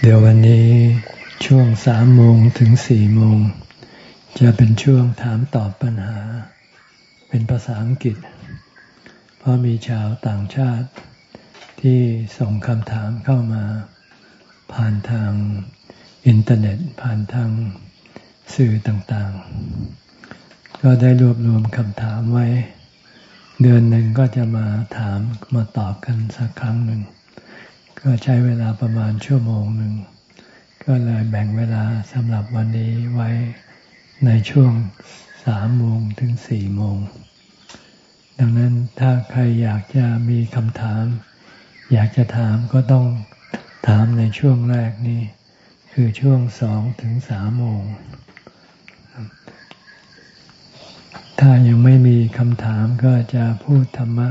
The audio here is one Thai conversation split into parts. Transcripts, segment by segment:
เดี๋ยววันนี้ช่วงสามโมงถึงสี่โมง จะเป็นช่วงถามตอบปัญหา เป็นภาษาอังกฤษ เพราะมีชาวต่างชาติที่ส่งคำถามเข้ามา ผ่านทางอินเทอร์เน็ตผ่านทางสื่อต่างๆ ก็ได้รวบรวมคำถามไว้ เดือนหนึ่งก็จะมาถามมาตอบกันสักครั้งหนึ่ง ก็ใช้เวลาประมาณชั่วโมงหนึ่ง ก็เลยแบ่งเวลาสำหรับวันนี้ไว้ในช่วงสามโมงถึงสี่โมง ดังนั้นถ้าใครอยากจะมีคำถาม อยากจะถามก็ต้องถามในช่วงแรกนี้ คือช่วงสองถึงสามโมง ถ้ายังไม่มีคำถามก็จะพูดธรรมะ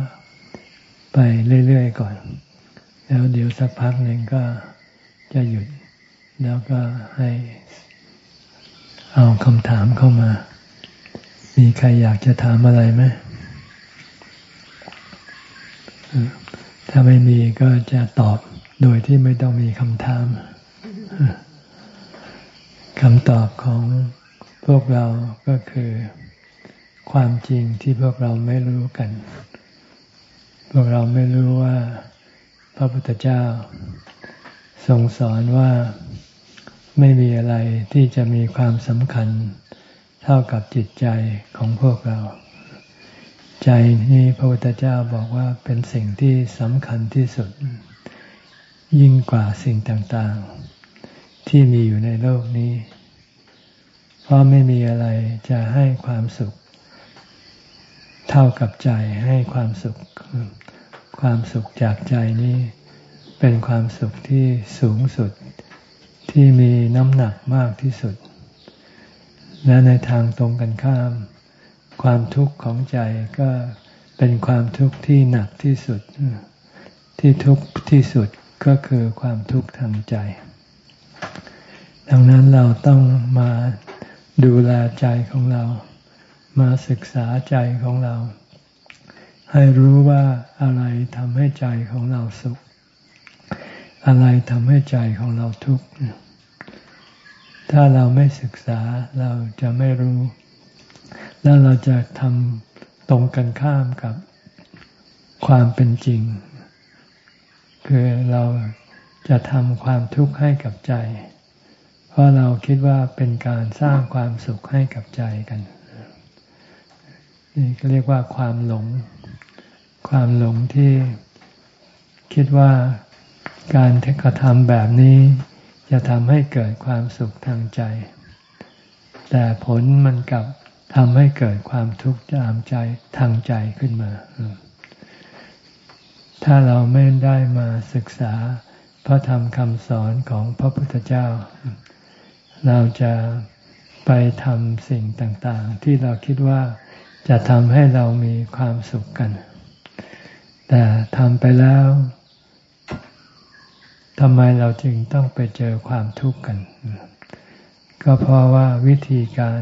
ไปเรื่อยๆก่อน แล้วเดี๋ยวสักพักหนึ่งก็จะหยุด แล้วก็ให้เอาคำถามเข้ามา มีใครอยากจะถามอะไรไหมถ้าไม่มีก็จะตอบโดยที่ไม่ต้องมีคำถามคำตอบของพวกเราก็คือความจริงที่พวกเราไม่รู้กัน พวกเราไม่รู้ว่า พระพุทธเจ้าทรงสอนว่าไม่มีอะไรที่จะมีความสำคัญเท่ากับจิตใจของพวกเรา ใจนี้พระพุทธเจ้าบอกว่าเป็นสิ่งที่สำคัญที่สุด ยิ่งกว่าสิ่งต่างๆ ที่มีอยู่ในโลกนี้ เพราะไม่มีอะไรจะให้ความสุข เท่ากับใจให้ความสุข ความสุขจากใจนี้เป็นความสุขที่สูงสุดที่มีน้ำหนักมากที่สุด และในทางตรงกันข้าม ความทุกข์ของใจก็เป็นความทุกข์ที่หนักที่สุด ที่ทุกข์ที่สุดก็คือความทุกข์ทางใจ ดังนั้นเราต้องมาดูแลใจของเรา มาศึกษาใจของเรา ให้รู้ว่าอะไรทำให้ใจของเราสุข อะไรทำให้ใจของเราทุกข์ถ้าเราไม่ศึกษาเราจะไม่รู้ แล้วเราจะทำตรงกันข้ามกับความเป็นจริง คือเราจะทำความทุกข์ให้กับใจ เพราะเราคิดว่าเป็นการสร้างความสุขให้กับใจกัน นี่เรียกว่าความหลง ความหลงที่คิดว่าการกระทำแบบนี้ จะทำให้เกิดความสุขทางใจ แต่ผลมันกลับทำให้เกิดความทุกข์ตามใจทางใจขึ้นมา ถ้าเราไม่ได้มาศึกษาพระธรรมคำสอนของพระพุทธเจ้า เราจะไปทำสิ่งต่าง ๆ ที่เราคิดว่าจะทำให้เรามีความสุขกัน แต่ทำไปแล้วทำไมเราจึงต้องไปเจอความทุกข์กัน ก็เพราะว่าวิธีการ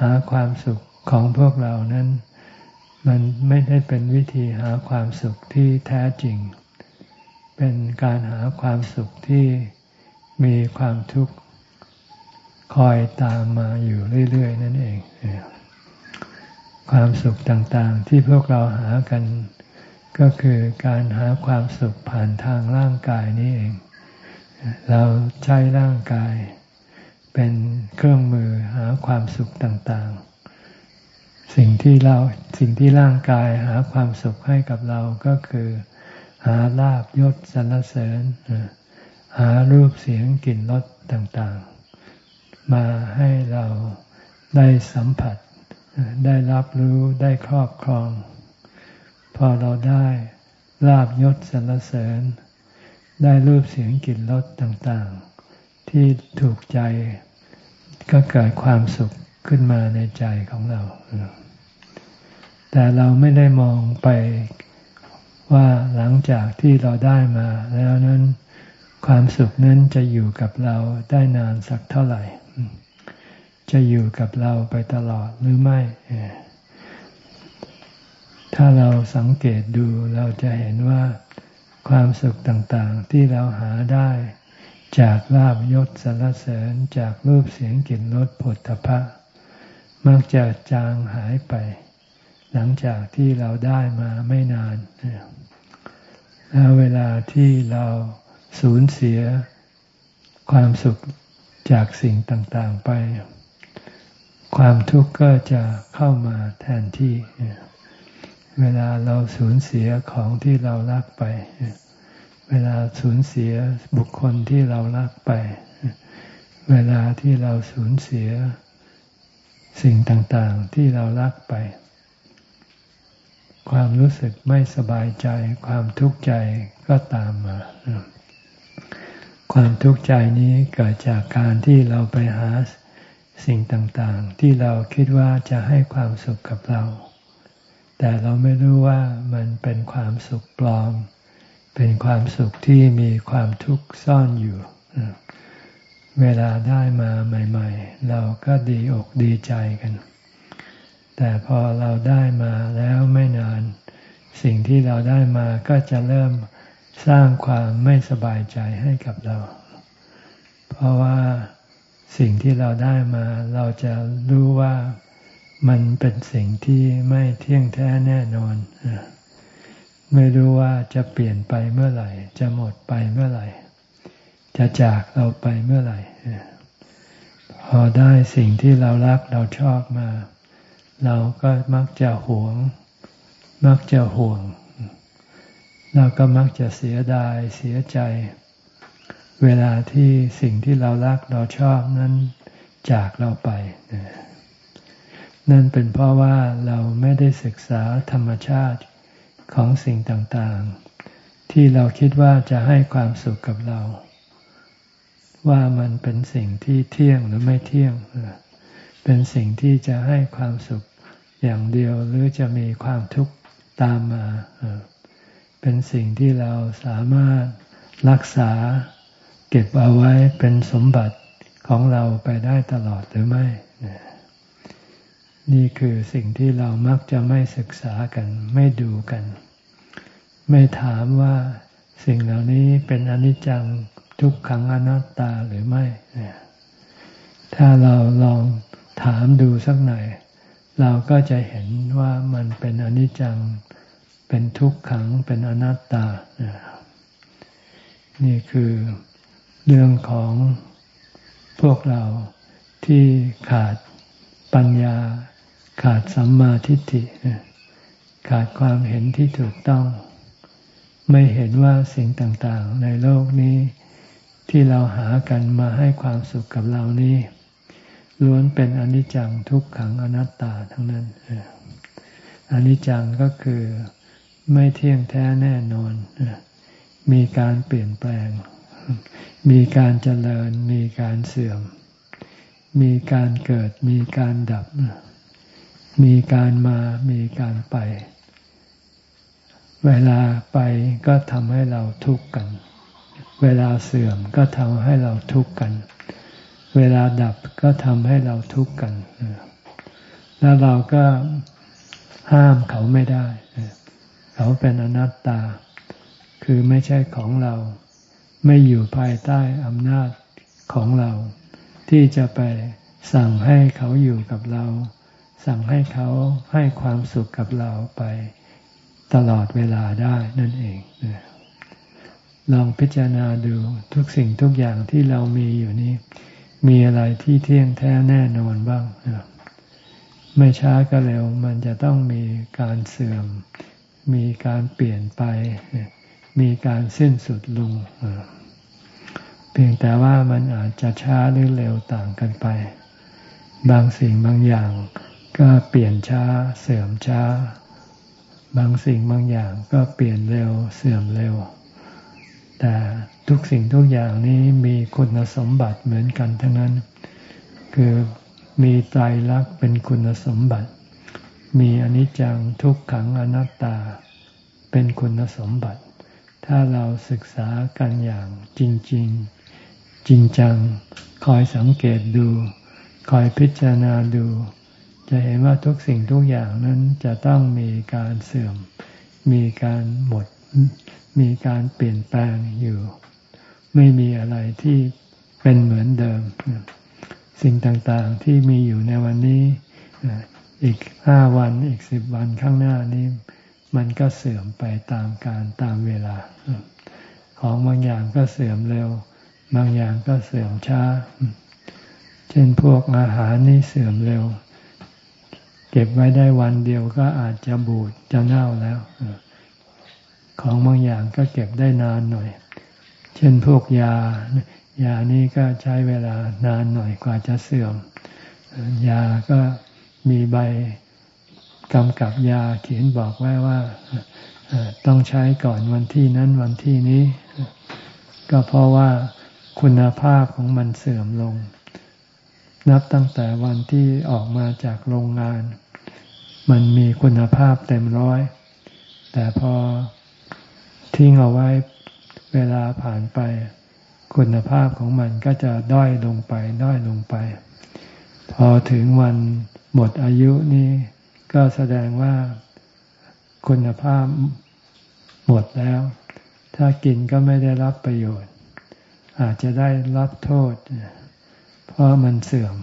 หาความสุขของพวกเรานั้น มันไม่ได้เป็นวิธีหาความสุขที่แท้จริง เป็นการหาความสุขที่มีความทุกข์คอยตามมาอยู่เรื่อย ๆ นั่นเอง ความสุขต่างๆที่พวกเราหากัน ก็คือการหาความสุขผ่านทางร่างกายนี้เอง เราใช้ร่างกาย เป็นเครื่องมือหาความสุขต่างๆ สิ่งที่เราสิ่งที่ร่างกายหาความสุขให้กับเราก็คือ หาลาบยศสรรเสริญ หารูปเสียงกลิ่นรสต่างๆ มาให้เราได้สัมผัส ได้รับรู้ได้ครอบครอง พอเราได้ลาบยศสรรเสริญ ได้รูปเสียงกลิ่นรสต่างๆ ที่ถูกใจก็เกิดความสุขขึ้นมาในใจของเรา แต่เราไม่ได้มองไปว่าหลังจากที่เราได้มาแล้วนั้นความสุขนั้นจะอยู่กับเราได้นานสักเท่าไหร่ จะอยู่กับเราไปตลอดหรือไม่ ถ้าเราสังเกตดูเราจะเห็นว่าความสุขต่างๆที่เราหาได้ จากลาบยศสรรเสริญจากรูปเสียงกลิ่นรสผลทพะมักจะจางหายไป หลังจากที่เราได้มาไม่นาน แล้วเวลาที่เราสูญเสียความสุขจากสิ่งต่างๆไป ความทุกข์ก็จะเข้ามาแทนที่ เวลาเราสูญเสียของที่เรารักไป เวลาสูญเสียบุคคลที่เรารักไป เวลาที่เราสูญเสียสิ่งต่างๆที่เรารักไป ความรู้สึกไม่สบายใจ ความทุกข์ใจก็ตามมา ความทุกข์ใจนี้เกิดจากการที่เราไปหาสิ่งต่างๆ ที่เราคิดว่าจะให้ความสุขกับเรา แต่เราไม่รู้ว่ามันเป็นความสุขปลอม เป็นความสุขที่มีความทุกข์ซ่อนอยู่ เวลาได้มาใหม่ ๆ เราก็ดีอกดีใจกัน แต่พอเราได้มาแล้วไม่นาน สิ่งที่เราได้มาก็จะเริ่มสร้างความไม่สบายใจให้กับเรา เพราะว่าสิ่งที่เราได้มา เราจะรู้ว่า มันเป็นสิ่งที่ไม่เที่ยงแท้แน่นอน ไม่รู้ว่าจะเปลี่ยนไปเมื่อไหร่ จะหมดไปเมื่อไหร่ จะจากเราไปเมื่อไหร่ พอได้สิ่งที่เรารักเราชอบมา เราก็มักจะหวง มักจะห่วง เราก็มักจะเสียดายเสียใจ เวลาที่สิ่งที่เรารักเราชอบนั้นจากเราไปนั่ นั่นเป็นเพราะว่าเราไม่ได้ศึกษาธรรมชาติของสิ่งต่างๆ ที่เราคิดว่าจะให้ความสุขกับเรา ว่ามันเป็นสิ่งที่เที่ยงหรือไม่เที่ยง เป็นสิ่งที่จะให้ความสุขอย่างเดียวหรือจะมีความทุกข์ตามมา เป็นสิ่งที่เราสามารถรักษาเก็บเอาไว้เป็นสมบัติของเราไปได้ตลอดหรือไม่ นี่คือสิ่งที่เรามักจะไม่ศึกษากัน ไม่ดูกัน ไม่ถามว่าสิ่งเหล่านี้เป็นอนิจจังทุกขังอนัตตาหรือไม่ ถ้าเราลองถามดูสักหน่อย เราก็จะเห็นว่ามันเป็นอนิจจัง เป็นทุกขัง เป็นอนัตตา นี่คือเรื่องของพวกเราที่ขาดปัญญา ขาดสัมมาทิฏฐิขาดความเห็นที่ถูกต้อง ไม่เห็นว่าสิ่งต่างๆ ในโลกนี้ ที่เราหากันมาให้ความสุขกับเรานี้ล้วนเป็นอนิจจังทุกขังอนัตตาทั้งนั้นอนิจจังก็คือไม่เที่ยงแท้แน่นอน มีการเปลี่ยนแปลง มีการเจริญ มีการเสื่อม มีการเกิด มีการดับ มีการมามีการไป เวลาไปก็ทำให้เราทุกข์กัน เวลาเสื่อมก็ทำให้เราทุกข์กัน เวลาดับก็ทำให้เราทุกข์กัน แล้วเราก็ห้ามเขาไม่ได้ เขาเป็นอนัตตา คือไม่ใช่ของเรา ไม่อยู่ภายใต้อำนาจของเรา ที่จะไปสั่งให้เขาอยู่กับเรา สั่งให้เขาให้ความสุขกับเราไปตลอดเวลาได้นั่นเองลองพิจารณาดูทุกสิ่งทุกอย่างที่เรามีอยู่นี้ มีอะไรที่เที่ยงแท้แน่นอนบ้างไม่ช้าก็เร็ว มันจะต้องมีการเสื่อม มีการเปลี่ยนไป มีการสิ้นสุดลงเพียงแต่ว่ามันอาจจะช้าหรือเร็วต่างกันไป บางสิ่งบางอย่าง ก็เปลี่ยนช้าเสื่อมช้า บางสิ่งบางอย่างก็เปลี่ยนเร็วเสื่อมเร็ว แต่ทุกสิ่งทุกอย่างนี้มีคุณสมบัติเหมือนกันทั้งนั้น คือมีไตรลักษณ์เป็นคุณสมบัติ มีอนิจจังทุกขังอนัตตา เป็นคุณสมบัติ ถ้าเราศึกษากันอย่างจริงจริงจริงจัง คอยสังเกตดู คอยพิจารณาดู จะเห็นว่าทุกสิ่งทุกอย่างนั้นจะต้องมีการเสื่อม มีการหมด มีการเปลี่ยนแปลงอยู่ ไม่มีอะไรที่เป็นเหมือนเดิม สิ่งต่างๆที่มีอยู่ในวันนี้ อีกห้าวันอีกสิบวันข้างหน้านี้ มันก็เสื่อมไปตามการตามเวลา ของบางอย่างก็เสื่อมเร็ว บางอย่างก็เสื่อมช้า เช่นพวกอาหารนี่เสื่อมเร็ว ก็บไว้ได้วันเดียวก็อาจจะบูดจะเน่าแล้ว ของบางอย่างก็เก็บได้นานหน่อย เช่นพวกยายานี่ก็ใช้เวลานานหน่อยกว่าจะเสื่อม ยาก็มีใบกำกับยาเขียนบอกไว้ว่าต้องใช้ก่อนวันที่นั้นวันที่นี้ ก็เพราะว่าคุณภาพของมันเสื่อมลงนับตั้งแต่วันที่ออกมาจากโรงงาน มันมีคุณภาพเต็มร้อย แต่พอทิ้งเอาไว้เวลาผ่านไป คุณภาพของมันก็จะด้อยลงไป ด้อยลงไป พอถึงวันหมดอายุนี้ก็แสดงว่าคุณภาพหมดแล้ว ถ้ากินก็ไม่ได้รับประโยชน์ อาจจะได้รับโทษ เพราะมันเสื่อม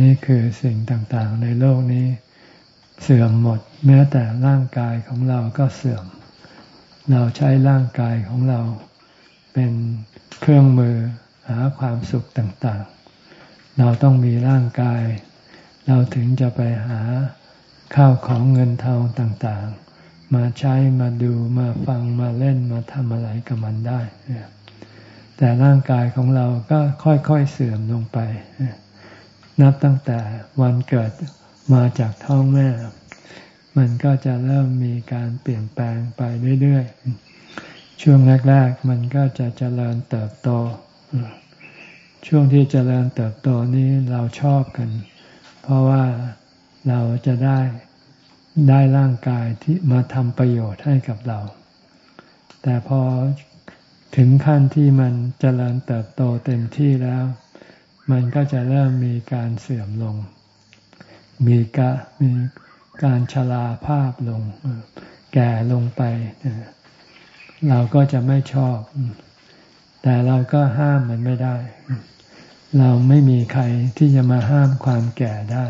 นี่คือสิ่งต่างๆ ในโลกนี้เสื่อมหมด แม้แต่ร่างกายของเราก็เสื่อม เราใช้ร่างกายของเราเป็นเครื่องมือหาความสุขต่างๆ เราต้องมีร่างกาย เราถึงจะไปหาข้าวของเงินทองต่างๆ มาใช้มาดูมาฟังมาเล่นมาทำอะไรกับมันได้ แต่ร่างกายของเราก็ค่อยๆเสื่อมลงไป นับตั้งแต่วันเกิดมาจากท้องแม่ มันก็จะเริ่มมีการเปลี่ยนแปลงไปเรื่อยๆ ช่วงแรกๆ มันก็จะเจริญเติบโต ช่วงที่เจริญเติบโตนี้เราชอบกัน เพราะว่าเราจะได้ได้ร่างกายที่มาทำประโยชน์ให้กับเรา แต่พอถึงขั้นที่มันเจริญเติบโตเต็มที่แล้ว มันก็จะเริ่มมีการเสื่อมลง มีกะมีการชราภาพลง แก่ลงไป เราก็จะไม่ชอบ แต่เราก็ห้ามมันไม่ได้ เราไม่มีใครที่จะมาห้ามความแก่ได้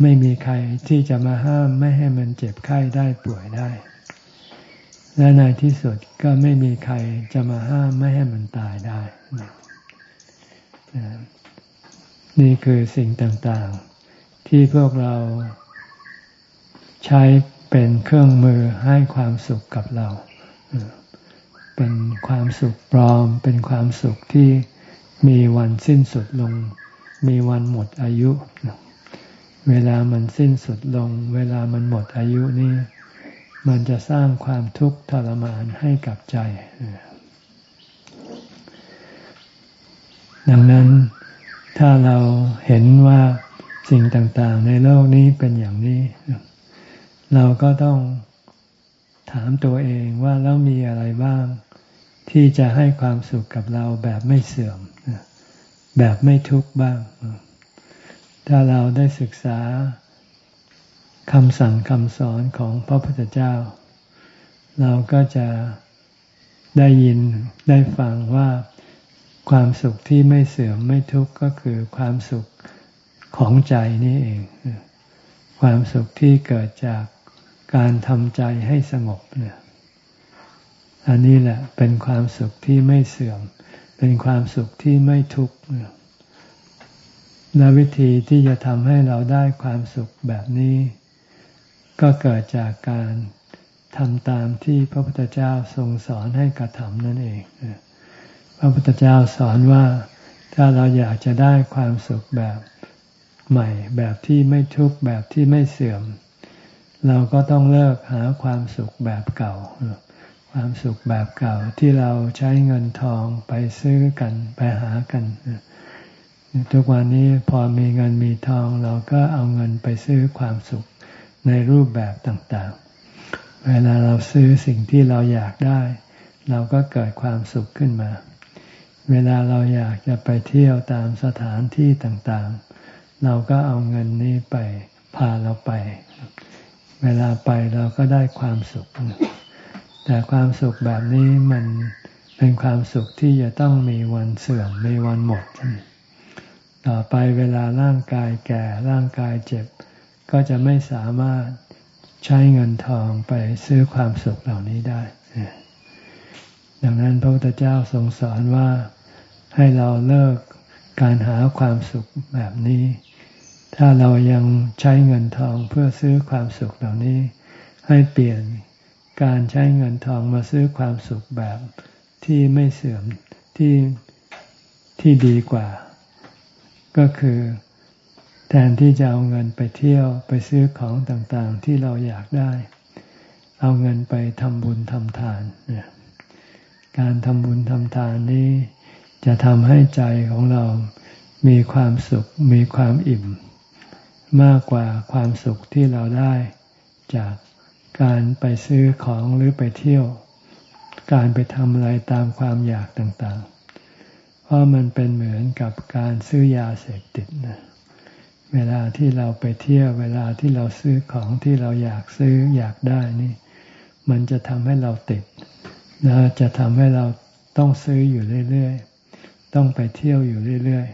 ไม่มีใครที่จะมาห้ามไม่ให้มันเจ็บไข้ได้ป่วยได้ และในที่สุดก็ไม่มีใครจะมาห้ามไม่ให้มันตายได้ นี่คือสิ่งต่างๆ ที่พวกเราใช้เป็นเครื่องมือให้ความสุขกับเรา เป็นความสุขปลอม เป็นความสุขที่มีวันสิ้นสุดลง มีวันหมดอายุ เวลามันสิ้นสุดลง เวลามันหมดอายุนี่ มันจะสร้างความทุกข์ทรมานให้กับใจ ดังนั้นถ้าเราเห็นว่าสิ่งต่างๆ ในโลกนี้เป็นอย่างนี้ เราก็ต้องถามตัวเองว่าแล้วมีอะไรบ้าง ที่จะให้ความสุขกับเราแบบไม่เสื่อม แบบไม่ทุกข์บ้าง ถ้าเราได้ศึกษาคำสั่งคำสอนของพระพุทธเจ้า เราก็จะได้ยินได้ฟังว่า ความสุขที่ไม่เสื่อมไม่ทุกข์ก็คือความสุขของใจนี่เอง ความสุขที่เกิดจากการทำใจให้สงบเนี่ยอันนี้แหละเป็นความสุขที่ไม่เสื่อม เป็นความสุขที่ไม่ทุกข์และวิธีที่จะทำให้เราได้ความสุขแบบนี้ ก็เกิดจากการทำตามที่พระพุทธเจ้าทรงสอนให้กระทำนั่นเอง พระพุทธเจ้าสอนว่าถ้าเราอยากจะได้ความสุขแบบใหม่ แบบที่ไม่ทุกข์แบบที่ไม่เสื่อม เราก็ต้องเลิกหาความสุขแบบเก่า ความสุขแบบเก่าที่เราใช้เงินทองไปซื้อกันไปหากัน ทุกวันนี้พอมีเงินมีทอง เราก็เอาเงินไปซื้อความสุขในรูปแบบต่างๆ เวลาเราซื้อสิ่งที่เราอยากได้ เราก็เกิดความสุขขึ้นมา เวลาเราอยากจะไปเที่ยวตามสถานที่ต่างๆ เราก็เอาเงินนี้ไปพาเราไป เวลาไปเราก็ได้ความสุข แต่ความสุขแบบนี้มันเป็นความสุขที่จะต้องมีวันเสื่อมมีวันหมด ต่อไปเวลาร่างกายแก่ร่างกายเจ็บ ก็จะไม่สามารถใช้เงินทองไปซื้อความสุขเหล่านี้ได้ ดังนั้นพระพุทธเจ้าทรงสอนว่า ให้เราเลิกการหาความสุขแบบนี้ ถ้าเรายังใช้เงินทองเพื่อซื้อความสุขเหล่านี้ ให้เปลี่ยนการใช้เงินทองมาซื้อความสุขแบบที่ไม่เสื่อมที่ที่ดีกว่า ก็คือแทนที่จะเอาเงินไปเที่ยวไปซื้อของต่างๆ ที่เราอยากได้ เอาเงินไปทำบุญทำทานเนี่ยการทำบุญทำทานนี้ จะทำให้ใจของเรามีความสุขมีความอิ่ม มากกว่าความสุขที่เราได้ จากการไปซื้อของหรือไปเที่ยว การไปทำอะไรตามความอยากต่างๆ เพราะมันเป็นเหมือนกับการซื้อยาเสพติดนะเวลาที่เราไปเที่ยวเวลาที่เราซื้อของที่เราอยากซื้ออยากได้นี่ มันจะทำให้เราติดนะจะทำให้เราต้องซื้ออยู่เรื่อยๆ ต้องไปเที่ยวอยู่เรื่อย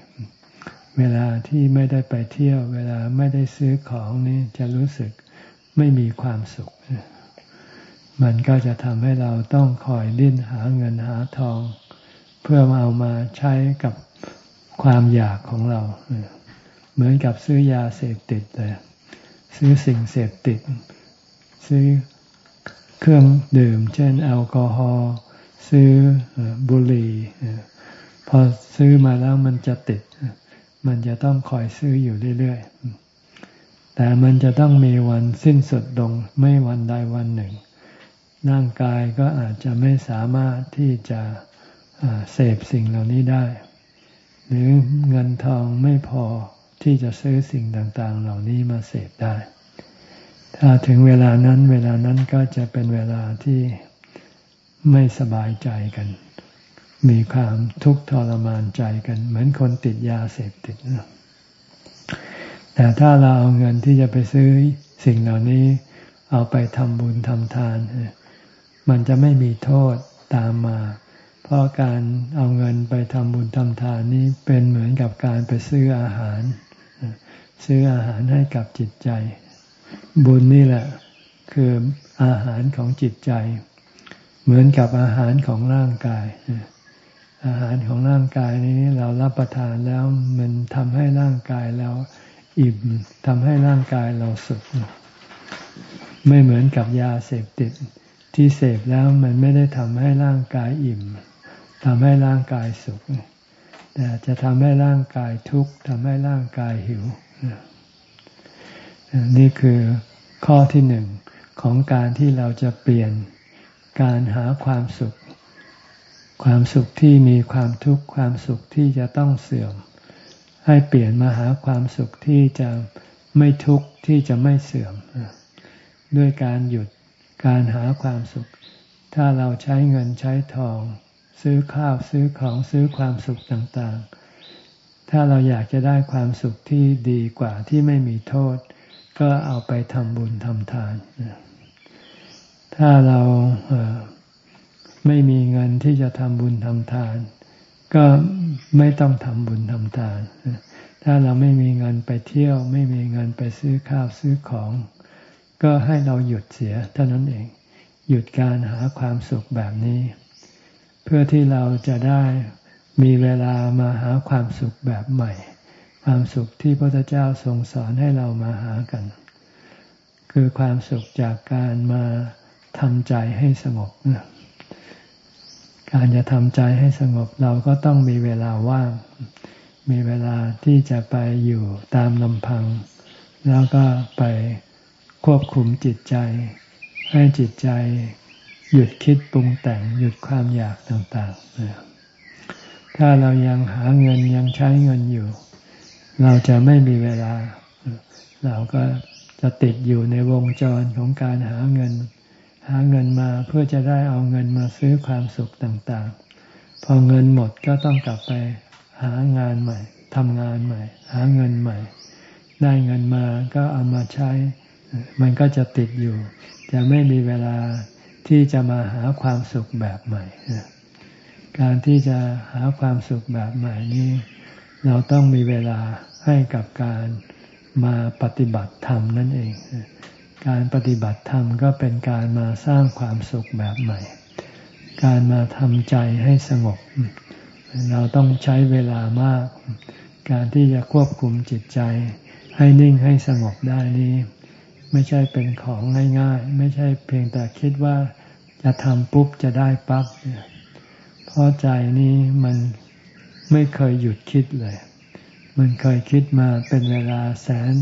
ๆ เวลาที่ไม่ได้ไปเที่ยว เวลาไม่ได้ซื้อของนี่จะรู้สึกไม่มีความสุข มันก็จะทำให้เราต้องคอยลิ้นหาเงินหาทอง เพื่อมาเอามาใช้กับความอยากของเรา เหมือนกับซื้อยาเสพติดเลยซื้อสิ่งเสพติด ซื้อเครื่องดื่ม เช่นแอลกอฮอล์ซื้อบุหรี่ อซื้อมาแล้วมันจะติด มันจะต้องคอยซื้ออยู่เรื่อยๆ แต่มันจะต้องมีวันสิ้นสุดลงไม่วันใดวันหนึ่ง ร่างกายก็อาจจะไม่สามารถที่จะเสพสิ่งเหล่านี้ได้ หรือเงินทองไม่พอที่จะซื้อสิ่งต่างๆ เหล่านี้มาเสพได้ ถ้าถึงเวลานั้น เวลานั้นก็จะเป็นเวลาที่ไม่สบายใจกัน มีความทุกข์ทรมานใจกัน เหมือนคนติดยาเสพติดนะแต่ถ้าเราเอาเงินที่จะไปซื้อสิ่งเหล่านี้เอาไปทำบุญทำทาน มันจะไม่มีโทษตามมา เพราะการเอาเงินไปทำบุญทำทานนี้เป็นเหมือนกับการไปซื้ออาหาร ซื้ออาหารให้กับจิตใจ บุญนี่แหละ คืออาหารของจิตใจ เหมือนกับอาหารของร่างกาย อาหารของร่างกายนี้เรารับประทานแล้วมันทำให้ร่างกายเราอิ่มทำให้ร่างกายเราสุขไม่เหมือนกับยาเสพติด ที่เสพแล้วมันไม่ได้ทำให้ร่างกายอิ่มทำให้ร่างกายสุข แต่จะทำให้ร่างกายทุกข์ทำให้ร่างกายหิว นี่คือข้อที่หนึ่งของการที่เราจะเปลี่ยนการหาความสุข ความสุขที่มีความทุกข์ความสุขที่จะต้องเสื่อม ให้เปลี่ยนมาหาความสุขที่จะไม่ทุกข์ที่จะไม่เสื่อม ด้วยการหยุดการหาความสุข ถ้าเราใช้เงินใช้ทอง ซื้อข้าวซื้อของซื้อความสุขต่างๆ ถ้าเราอยากจะได้ความสุขที่ดีกว่าที่ไม่มีโทษ ก็เอาไปทำบุญทำทาน ถ้าเรา ไม่มีเงินที่จะทำบุญทำทาน ก็ไม่ต้องทำบุญทำทาน ถ้าเราไม่มีเงินไปเที่ยว ไม่มีเงินไปซื้อข้าวซื้อของ ก็ให้เราหยุดเสียเท่านั้นเอง หยุดการหาความสุขแบบนี้ เพื่อที่เราจะได้มีเวลามาหาความสุขแบบใหม่ ความสุขที่พระเจ้าทรงสอนให้เรามาหากัน คือความสุขจากการมาทำใจให้สงบ การจะทำใจให้สงบเราก็ต้องมีเวลาว่าง มีเวลาที่จะไปอยู่ตามลำพัง แล้วก็ไปควบคุมจิตใจ ให้จิตใจหยุดคิดปรุงแต่งหยุดความอยากต่างๆ ถ้าเรายังหาเงินยังใช้เงินอยู่ เราจะไม่มีเวลา เราก็จะติดอยู่ในวงจรของการหาเงิน หาเงินมาเพื่อจะได้เอาเงินมาซื้อความสุขต่างๆ พอเงินหมดก็ต้องกลับไปหางานใหม่ทำงานใหม่ หาเงินใหม่ ได้เงินมาก็เอามาใช้ มันก็จะติดอยู่ จะไม่มีเวลาที่จะมาหาความสุขแบบใหม่ การที่จะหาความสุขแบบใหม่นี้ เราต้องมีเวลาให้กับการมาปฏิบัติธรรมนั่นเอง การปฏิบัติธรรมก็เป็นการมาสร้างความสุขแบบใหม่ การมาทำใจให้สงบ เราต้องใช้เวลามาก การที่จะควบคุมจิตใจ ให้นิ่งให้สงบได้นี้ ไม่ใช่เป็นของง่ายๆ ไม่ใช่เพียงแต่คิดว่าจะทำปุ๊บจะได้ปั๊บเพราะใจนี้มันไม่เคยหยุดคิดเลย มันเคยคิดมาเป็นเวลาแสน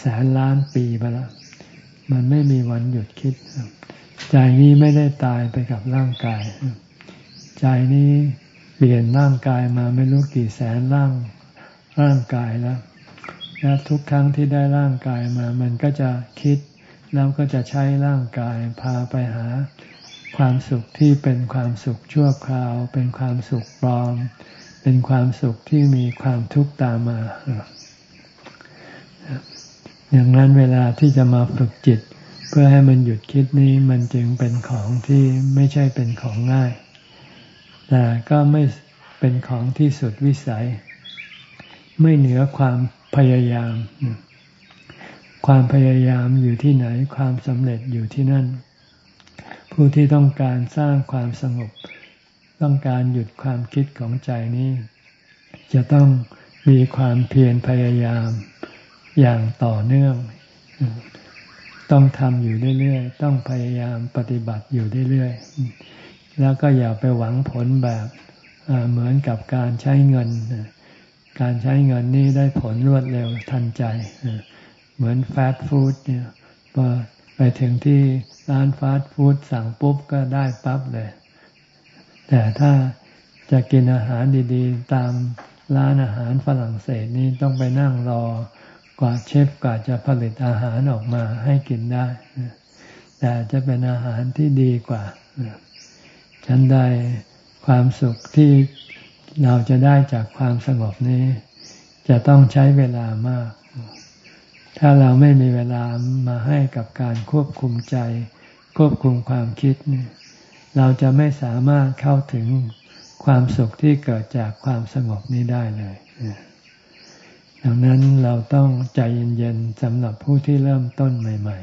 แสนล้านปีไปแล้ว มันไม่มีวันหยุดคิด ใจนี้ไม่ได้ตายไปกับร่างกาย ใจนี้เปลี่ยนร่างกายมาไม่รู้กี่แสนร่างร่างกายแล้ว และทุกครั้งที่ได้ร่างกายมา มันก็จะคิด แล้วก็จะใช้ร่างกายพาไปหา ความสุขที่เป็นความสุขชั่วคราว เป็นความสุขปลอม เป็นความสุขที่มีความทุกข์ตามมา อย่างนั้นเวลาที่จะมาฝึกจิต เพื่อให้มันหยุดคิดนี้มันจึงเป็นของที่ไม่ใช่เป็นของง่าย แต่ก็ไม่เป็นของที่สุดวิสัย ไม่เหนือความพยายาม ความพยายามอยู่ที่ไหนความสำเร็จอยู่ที่นั่น ผู้ที่ต้องการสร้างความสงบ ต้องการหยุดความคิดของใจนี้ จะต้องมีความเพียรพยายาม อย่างต่อเนื่อง ต้องทำอยู่เรื่อยๆ ต้องพยายามปฏิบัติอยู่เรื่อยๆ แล้วก็อย่าไปหวังผลแบบเหมือนกับการใช้เงิน การใช้เงินนี่ได้ผลรวดเร็วทันใจ เหมือนฟาสต์ฟู้ดเนี่ยพอไปถึงที่ร้านฟาสต์ฟู้ดสั่งปุ๊บก็ได้ปั๊บเลย แต่ถ้าจะกินอาหารดีๆ ตามร้านอาหารฝรั่งเศสนี่ต้องไปนั่งรอ กว่าเชฟกว่าจะผลิตอาหารออกมาให้กินได้ แต่จะเป็นอาหารที่ดีกว่าฉันได้ความสุขที่เราจะได้จากความสงบนี้ จะต้องใช้เวลามาก ถ้าเราไม่มีเวลามาให้กับการควบคุมใจ ควบคุมความคิด เราจะไม่สามารถเข้าถึงความสุขที่เกิดจากความสงบนี้ได้เลย ดังนั้นเราต้องใจเย็นๆสำหรับผู้ที่เริ่มต้นใหม่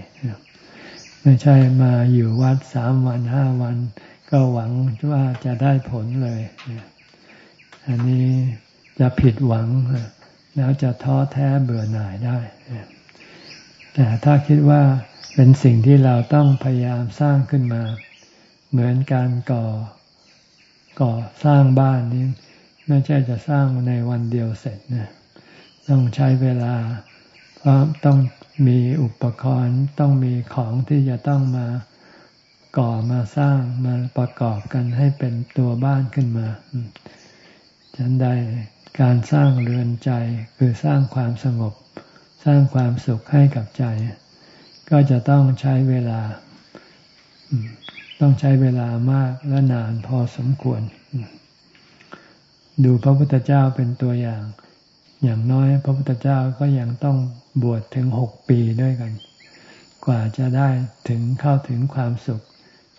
ๆ ไม่ใช่มาอยู่วัดสามวันห้าวัน ก็หวังว่าจะได้ผลเลย อันนี้จะผิดหวัง แล้วจะท้อแท้เบื่อหน่ายได้ แต่ถ้าคิดว่าเป็นสิ่งที่เราต้องพยายามสร้างขึ้นมา เหมือนการก่อก่อสร้างบ้านนี้ ไม่ใช่จะสร้างในวันเดียวเสร็จนะ ต้องใช้เวลา เพราะต้องมีอุปกรณ์ต้องมีของที่จะต้องมาก่อมาสร้างมาประกอบกันให้เป็นตัวบ้านขึ้นมา ฉันใดการสร้างเรือนใจคือสร้างความสงบ สร้างความสุขให้กับใจ ก็จะต้องใช้เวลา ต้องใช้เวลามากและนานพอสมควร ดูพระพุทธเจ้าเป็นตัวอย่าง อย่างน้อยพระพุทธเจ้าก็ยังต้องบวชถึงหกปีด้วยกัน กว่าจะได้ถึงเข้าถึงความสุข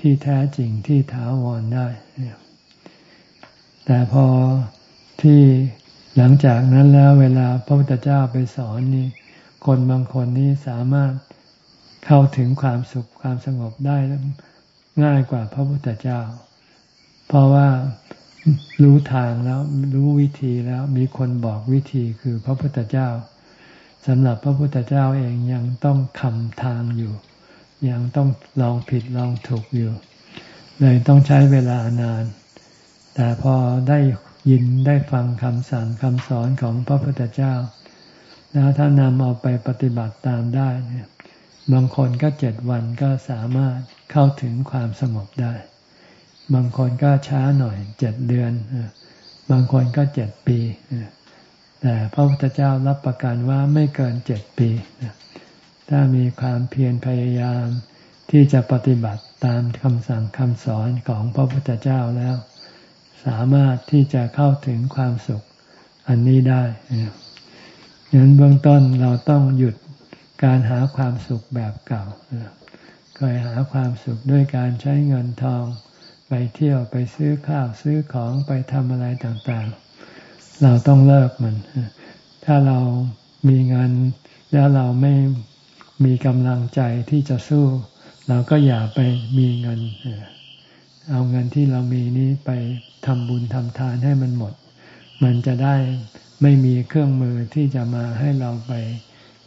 ที่แท้จริงที่ถาวรได้ แต่พอที่หลังจากนั้นแล้วเวลาพระพุทธเจ้าไปสอนนี่คนบางคนนี่สามารถเข้าถึงความสุขความสงบได้ง่ายกว่าพระพุทธเจ้า เพราะว่า รู้ทางแล้วรู้วิธีแล้วมีคนบอกวิธีคือพระพุทธเจ้าสำหรับพระพุทธเจ้าเองยังต้องคำทางอยู่ ยังต้องลองผิดลองถูกอยู่ เลยต้องใช้เวลานาน แต่พอได้ยินได้ฟังคำสั่งคำสอนของพระพุทธเจ้า แล้วถ้านำเอาไปปฏิบัติตามได้เนี่ยบางคนก็เจ็ดวันก็สามารถเข้าถึงความสงบได้ บางคนก็ช้าหน่อยเจ็ดเดือน บางคนก็เจ็ดปี แต่พระพุทธเจ้ารับประกันว่าไม่เกินเจ็ดปี ถ้ามีความเพียรพยายามที่จะปฏิบัติตามคำสั่งคำสอนของพระพุทธเจ้าแล้ว สามารถที่จะเข้าถึงความสุขอันนี้ได้ดังนั้นเบื้องต้นเราต้องหยุดการหาความสุขแบบเก่า เคยหาความสุขด้วยการใช้เงินทอง ไปเที่ยวไปซื้อข้าวซื้อของไปทำอะไรต่างๆ เราต้องเลิกมัน ถ้าเรามีเงินแล้วเราไม่มีกำลังใจที่จะสู้ เราก็อย่าไปมีเงิน เอาเงินที่เรามีนี้ไปทำบุญทำทานให้มันหมด มันจะได้ไม่มีเครื่องมือที่จะมาให้เราไป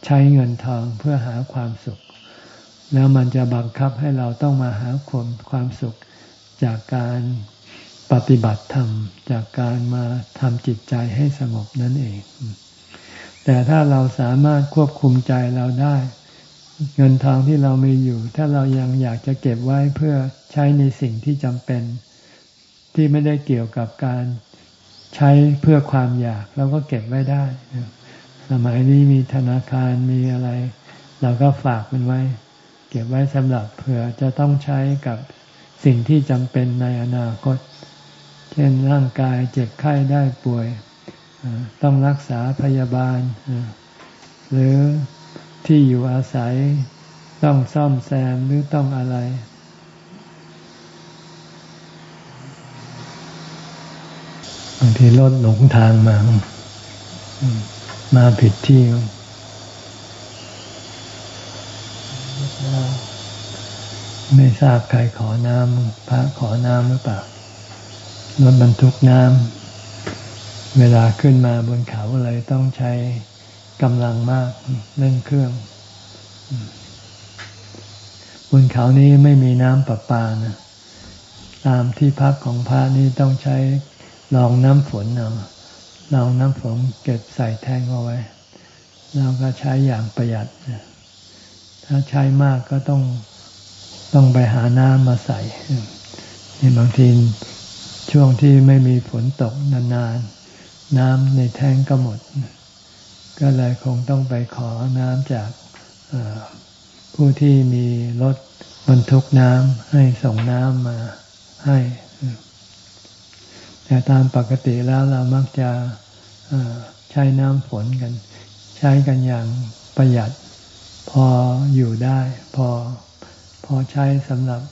ใช้เงินทองเพื่อหาความสุข แล้วมันจะบังคับให้เราต้องมาหาความความสุข จากการปฏิบัติธรรม จากการมาทำจิตใจให้สงบนั่นเอง แต่ถ้าเราสามารถควบคุมใจเราได้ เงินทองที่เรามีอยู่ ถ้าเรายังอยากจะเก็บไว้เพื่อใช้ในสิ่งที่จำเป็น ที่ไม่ได้เกี่ยวกับการใช้เพื่อความอยากเราก็เก็บไว้ได้ สมัยนี้มีธนาคารมีอะไร เราก็ฝากมันไว้ เก็บไว้สำหรับเผื่อจะต้องใช้กับ สิ่งที่จำเป็นในอนาคต เช่นร่างกายเจ็บไข้ได้ป่วย ต้องรักษาพยาบาล หรือที่อยู่อาศัยต้องซ่อมแซมหรือต้องอะไร บางทีรถหลงทางมา มาผิดที่ ไม่ทราบใครขอน้ำพระขอน้ำหรือเปล่ารถบรรทุกน้ำเวลาขึ้นมาบนเขาเลยต้องใช้กำลังมากเร่งเครื่อง บนเขานี้ไม่มีน้ำประปานะตามที่พักของพระนี่ต้องใช้ลองน้ำฝนเอาลองน้ำฝนเก็บใส่แทงเอาไว้เราก็ใช้อย่างประหยัดถ้าใช้มากก็ต้อง ต้องไปหาน้ำมาใส่นี่บางทีช่วงที่ไม่มีฝนตกนานๆ น้ำในแทงก็หมด ก็เลยคงต้องไปขอน้ำจากผู้ที่มีรถบรรทุกน้ำให้ส่งน้ำมาให้แต่ตามปกติแล้วเรามักจะใช้น้ำฝนกัน ใช้กันอย่างประหยัดพออยู่ได้ พอ อใช้สำหรับ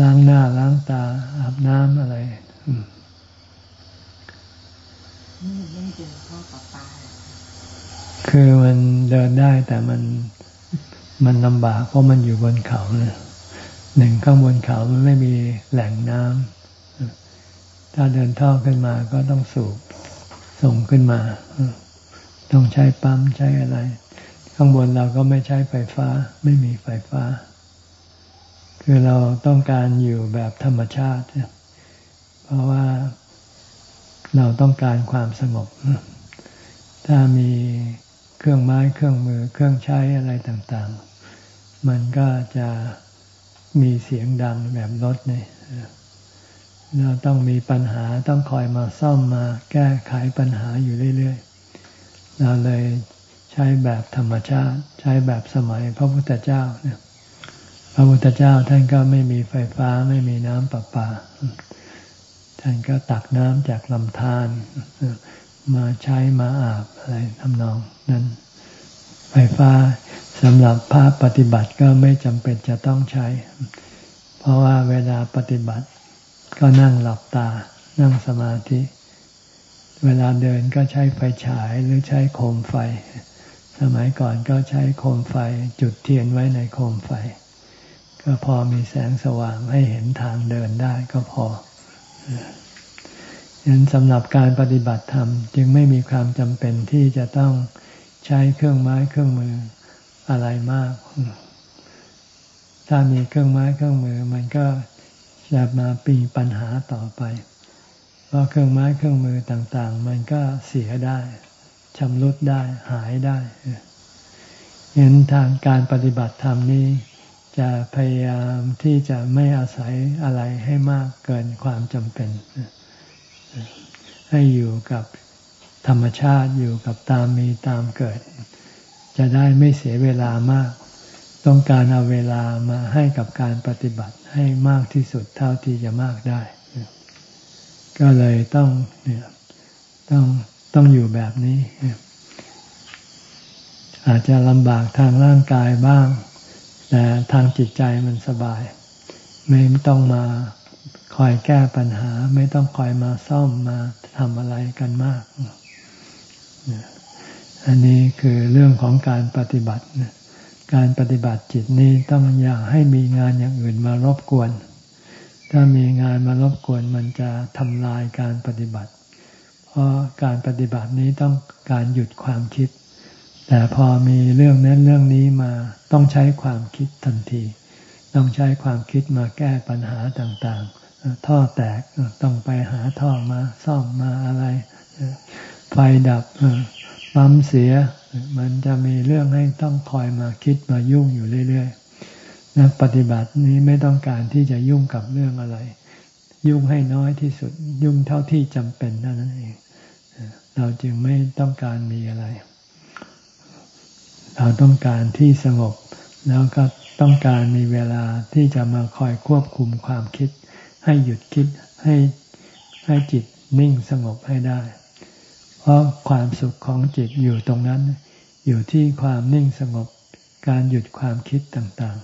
ล้างหน้าล้างตาอาบน้ำอะไรคือมันเดินได้แต่มันมันลำบากเพราะมันอยู่บนเขาเนี่ยหนึ่งข้างบนเขามันไม่มีแหล่งน้ำถ้าเดินท่อขึ้นมาก็ต้องสูบส่งขึ้นมา ต้องใช้ปั๊มใช้อะไร ข้างบนเราก็ไม่ใช้ไฟฟ้า ไม่มีไฟฟ้า คือเราต้องการอยู่แบบธรรมชาติ เพราะว่าเราต้องการความสงบ ถ้ามีเครื่องไม้เครื่องมือเครื่องใช้อะไรต่างๆ มันก็จะมีเสียงดังแบบรถเนี่ยเราต้องมีปัญหาต้องคอยมาซ่อมมาแก้ไขปัญหาอยู่เรื่อยๆ เราเลย ใช้แบบธรรมชาติ ใช้แบบสมัยพระพุทธเจ้าเนี่ยพระพุทธเจ้าท่านก็ไม่มีไฟฟ้าไม่มีน้ำประปา ท่านก็ตักน้ำจากลำธารมาใช้มาอาบอะไรทำนองนั้น ไฟฟ้าสำหรับพระปฏิบัติก็ไม่จำเป็นจะต้องใช้ เพราะว่าเวลาปฏิบัติก็นั่งหลับตา นั่งสมาธิ เวลาเดินก็ใช้ไฟฉายหรือใช้โคมไฟ สมัยก่อนก็ใช้โคมไฟจุดเทียนไว้ในโคมไฟ ก็พอมีแสงสว่างให้เห็นทางเดินได้ก็พอฉะนั้นสำหรับการปฏิบัติธรรม จึงไม่มีความจำเป็นที่จะต้องใช้เครื่องไม้เครื่องมืออะไรมาก ถ้ามีเครื่องไม้เครื่องมือ มันก็จะมาปีปัญหาต่อไป เพราะเครื่องไม้เครื่องมือต่าง ๆ มันก็เสียได้ ชำรุดได้หายได้เห็นทางการปฏิบัติธรรมนี้ จะพยายามที่จะไม่อาศัยอะไรให้มากเกินความจำเป็น ให้อยู่กับธรรมชาติอยู่กับตามมีตามเกิด จะได้ไม่เสียเวลามาก ต้องการเอาเวลามาให้กับการปฏิบัติให้มากที่สุดเท่าที่จะมากได้ ก็เลยต้องเนี่ยต้อง ต้องอยู่แบบนี้ อาจจะลำบากทางร่างกายบ้าง แต่ทางจิตใจมันสบาย ไม่ต้องมาคอยแก้ปัญหา ไม่ต้องคอยมาซ่อมมาทำอะไรกันมาก อันนี้คือเรื่องของการปฏิบัติ การปฏิบัติจิตนี้ต้องอย่าให้มีงานอย่างอื่นมารบกวน ถ้ามีงานมารบกวนมันจะทำลายการปฏิบัติ เพราะการปฏิบัตินี้ต้องการหยุดความคิด แต่พอมีเรื่องนั้นเรื่องนี้มาต้องใช้ความคิดทันที ต้องใช้ความคิดมาแก้ปัญหาต่างๆ ท่อแตกต้องไปหาท่อมาซ่อมมาอะไร ไฟดับปั๊มเสีย มันจะมีเรื่องให้ต้องคอยมาคิดมายุ่งอยู่เรื่อยๆนักปฏิบัตินี้ไม่ต้องการที่จะยุ่งกับเรื่องอะไร ยุ่งให้น้อยที่สุด ยุ่งเท่าที่จำเป็นเท่านั้นเองเราจึงไม่ต้องการมีอะไร เราต้องการที่สงบ แล้วก็ต้องการมีเวลาที่จะมาคอยควบคุมความคิด ให้หยุดคิดให้ให้จิตนิ่งสงบให้ได้ เพราะความสุขของจิตอยู่ตรงนั้น อยู่ที่ความนิ่งสงบ การหยุดความคิดต่าง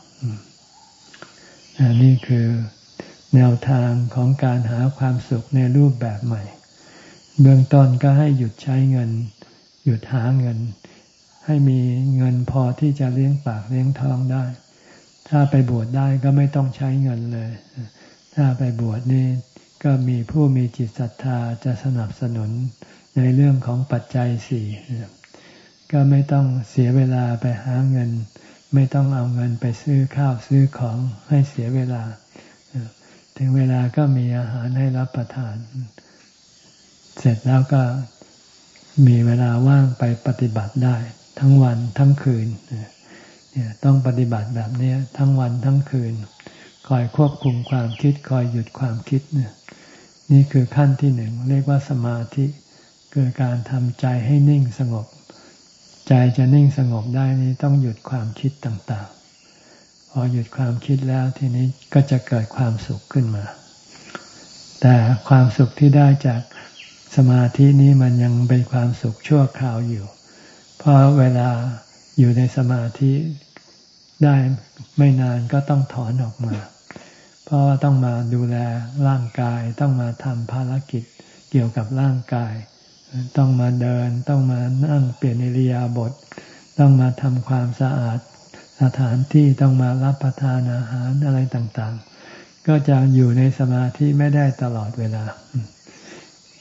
ๆอันนี้คือ แนวทางของการหาความสุขในรูปแบบใหม่ เบื้องต้นก็ให้หยุดใช้เงิน หยุดหาเงิน ให้มีเงินพอที่จะเลี้ยงปากเลี้ยงท้องได้ ถ้าไปบวชได้ก็ไม่ต้องใช้เงินเลย ถ้าไปบวชนี่ก็มีผู้มีจิตศรัทธาจะสนับสนุนในเรื่องของปัจจัยสี่ก็ไม่ต้องเสียเวลาไปหาเงิน ไม่ต้องเอาเงินไปซื้อข้าวซื้อของให้เสียเวลา ถึงเวลาก็มีอาหารให้รับประทาน เสร็จแล้วก็มีเวลาว่างไปปฏิบัติได้ ทั้งวันทั้งคืนเนี่ยต้องปฏิบัติแบบนี้ทั้งวันทั้งคืน คอยควบคุมความคิดคอยหยุดความคิดเนี่ยนี่คือขั้นที่หนึ่งเรียกว่าสมาธิคือการทำใจให้นิ่งสงบ ใจจะนิ่งสงบได้นี้ต้องหยุดความคิดต่าง อหยุดความคิดแล้วทีนี้ก็จะเกิดความสุขขึ้นมา แต่ความสุขที่ได้จากสมาธินี้มันยังเป็นความสุขชั่วคราวอยู่ เพราะเวลาอยู่ในสมาธิได้ไม่นานก็ต้องถอนออกมา เพราะว่าต้องมาดูแลร่างกาย ต้องมาทำภารกิจเกี่ยวกับร่างกาย ต้องมาเดิน ต้องมานั่งเปลี่ยนอิริยาบถต้องมาทำความสะอาด สถานที่ต้องมารับประทานอาหารอะไรต่างๆ ก็จะอยู่ในสมาธิไม่ได้ตลอดเวลา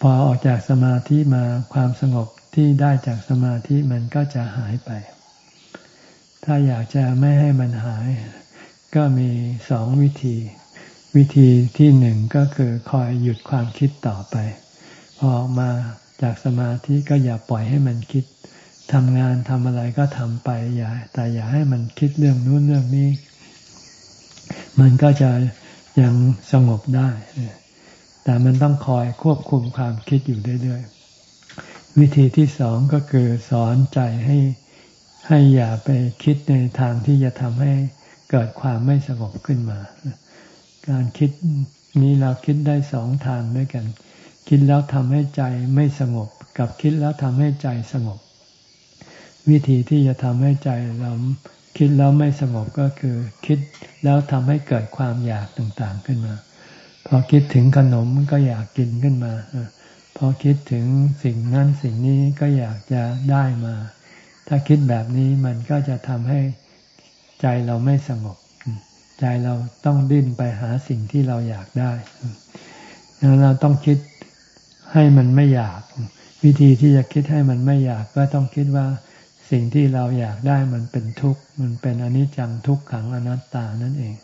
พอออกจากสมาธิมาความสงบที่ได้จากสมาธิมันก็จะหายไป ถ้าอยากจะไม่ให้มันหาย ก็มีสองวิธี วิธีที่หนึ่งก็คือคอยหยุดความคิดต่อไป พอออกมาจากสมาธิก็อย่าปล่อยให้มันคิด ทำงานทำอะไรก็ทำไปอย่าแต่อย่าให้มันคิดเรื่องนู้นเรื่องนี้ มันก็จะยังสงบได้ แต่มันต้องคอยควบคุมความคิดอยู่เรื่อยๆ วิธีที่สองก็คือสอนใจให้ให้อย่าไปคิดในทางที่จะทำให้เกิดความไม่สงบขึ้นมา การคิดนี้เราคิดได้สองทางด้วยกัน คิดแล้วทำให้ใจไม่สงบ กับคิดแล้วทำให้ใจสงบ วิธีที่จะทำให้ใจเราคิดแล้วไม่สงบก็คือ คิดแล้วทำให้เกิดความอยากต่างๆขึ้นมา พอคิดถึงขนมก็อยากกินขึ้นมาพอคิดถึงสิ่งนั้นสิ่งนี้ก็อยากจะได้มา ถ้าคิดแบบนี้มันก็จะทำให้ใจเราไม่สงบ ใจเราต้องดิ้นไปหาสิ่งที่เราอยากได้ดังนั้นเราต้องคิดให้มันไม่อยาก วิธีที่จะคิดให้มันไม่อยากก็ต้องคิดว่า สิ่งที่เราอยากได้มันเป็นทุกข์ มันเป็นอนิจจังทุกขังอนัตตานั่นเอง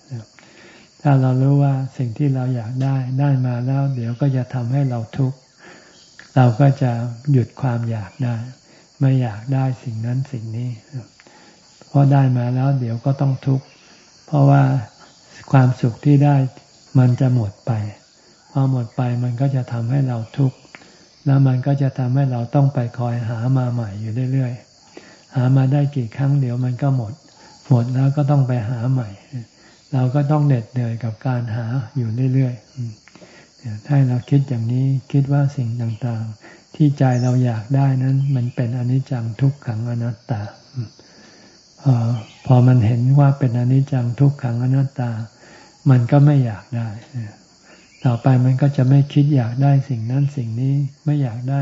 ถ้าเรารู้ว่าสิ่งที่เราอยากได้ได้มาแล้ว เดี๋ยวก็จะทำให้เราทุกข์ เราก็จะหยุดความอยากได้ ไม่อยากได้สิ่งนั้นสิ่งนี้ เพราะได้มาแล้วเดี๋ยวก็ต้องทุกข์ เพราะว่าความสุขที่ได้มันจะหมดไป พอหมดไปมันก็จะทำให้เราทุกข์ แล้วมันก็จะทำให้เราต้องไปคอยหามาใหม่อยู่เรื่อยๆ หามาได้กี่ครั้งเดี๋ยวมันก็หมด หมดแล้วก็ต้องไปหาใหม่ เราก็ต้องเหน็ดเหนื่อยกับการหาอยู่เรื่อยๆ ถ้าเราคิดอย่างนี้คิดว่าสิ่งต่างๆ ที่ใจเราอยากได้นั้น มันเป็นอนิจจังทุกขังอนัตตาพอพอมันเห็นว่าเป็นอนิจจังทุกขังอนัตตา มันก็ไม่อยากได้ ต่อไปมันก็จะไม่คิดอยากได้สิ่งนั้นสิ่งนี้ไม่อยากได้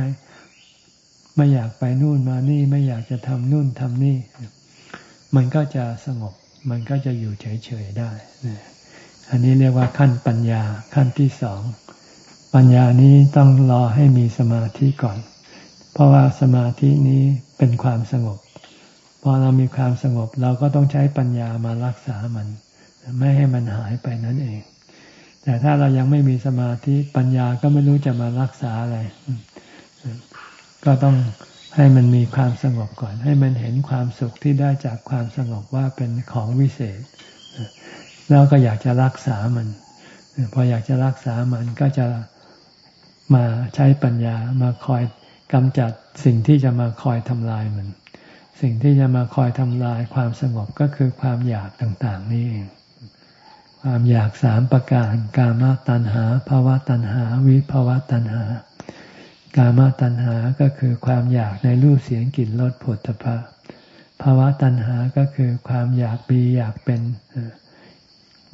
ไม่อยากไปนู่นมานี่ไม่อยากจะทำนู่นทำนี่ มันก็จะสงบ มันก็จะอยู่เฉยๆได้อันนี้เรียกว่าขั้นปัญญาขั้นที่สอง ปัญญานี้ต้องรอให้มีสมาธิก่อน เพราะว่าสมาธินี้เป็นความสงบ พอเรามีความสงบเราก็ต้องใช้ปัญญามารักษามัน ไม่ให้มันหายไปนั่นเอง แต่ถ้าเรายังไม่มีสมาธิปัญญาก็ไม่รู้จะมารักษาอะไร ก็ต้องให้มันมีความสงบก่อน ให้มันเห็นความสุขที่ได้จากความสงบว่าเป็นของวิเศษ แล้วก็อยากจะรักษามัน พออยากจะรักษามันก็จะมาใช้ปัญญามาคอยกำจัดสิ่งที่จะมาคอยทำลายมัน สิ่งที่จะมาคอยทำลายความสงบก็คือความอยากต่าง ๆ นี่เองความอยากสามประการ กามตัณหาภาวะตัณหา วิภาวะตัณหา กามตัณหาก็คือความอยากในรูปเสียงกลิ่นรสผลตภะภาวะตัณหาก็คือความอยากมีอยากเป็น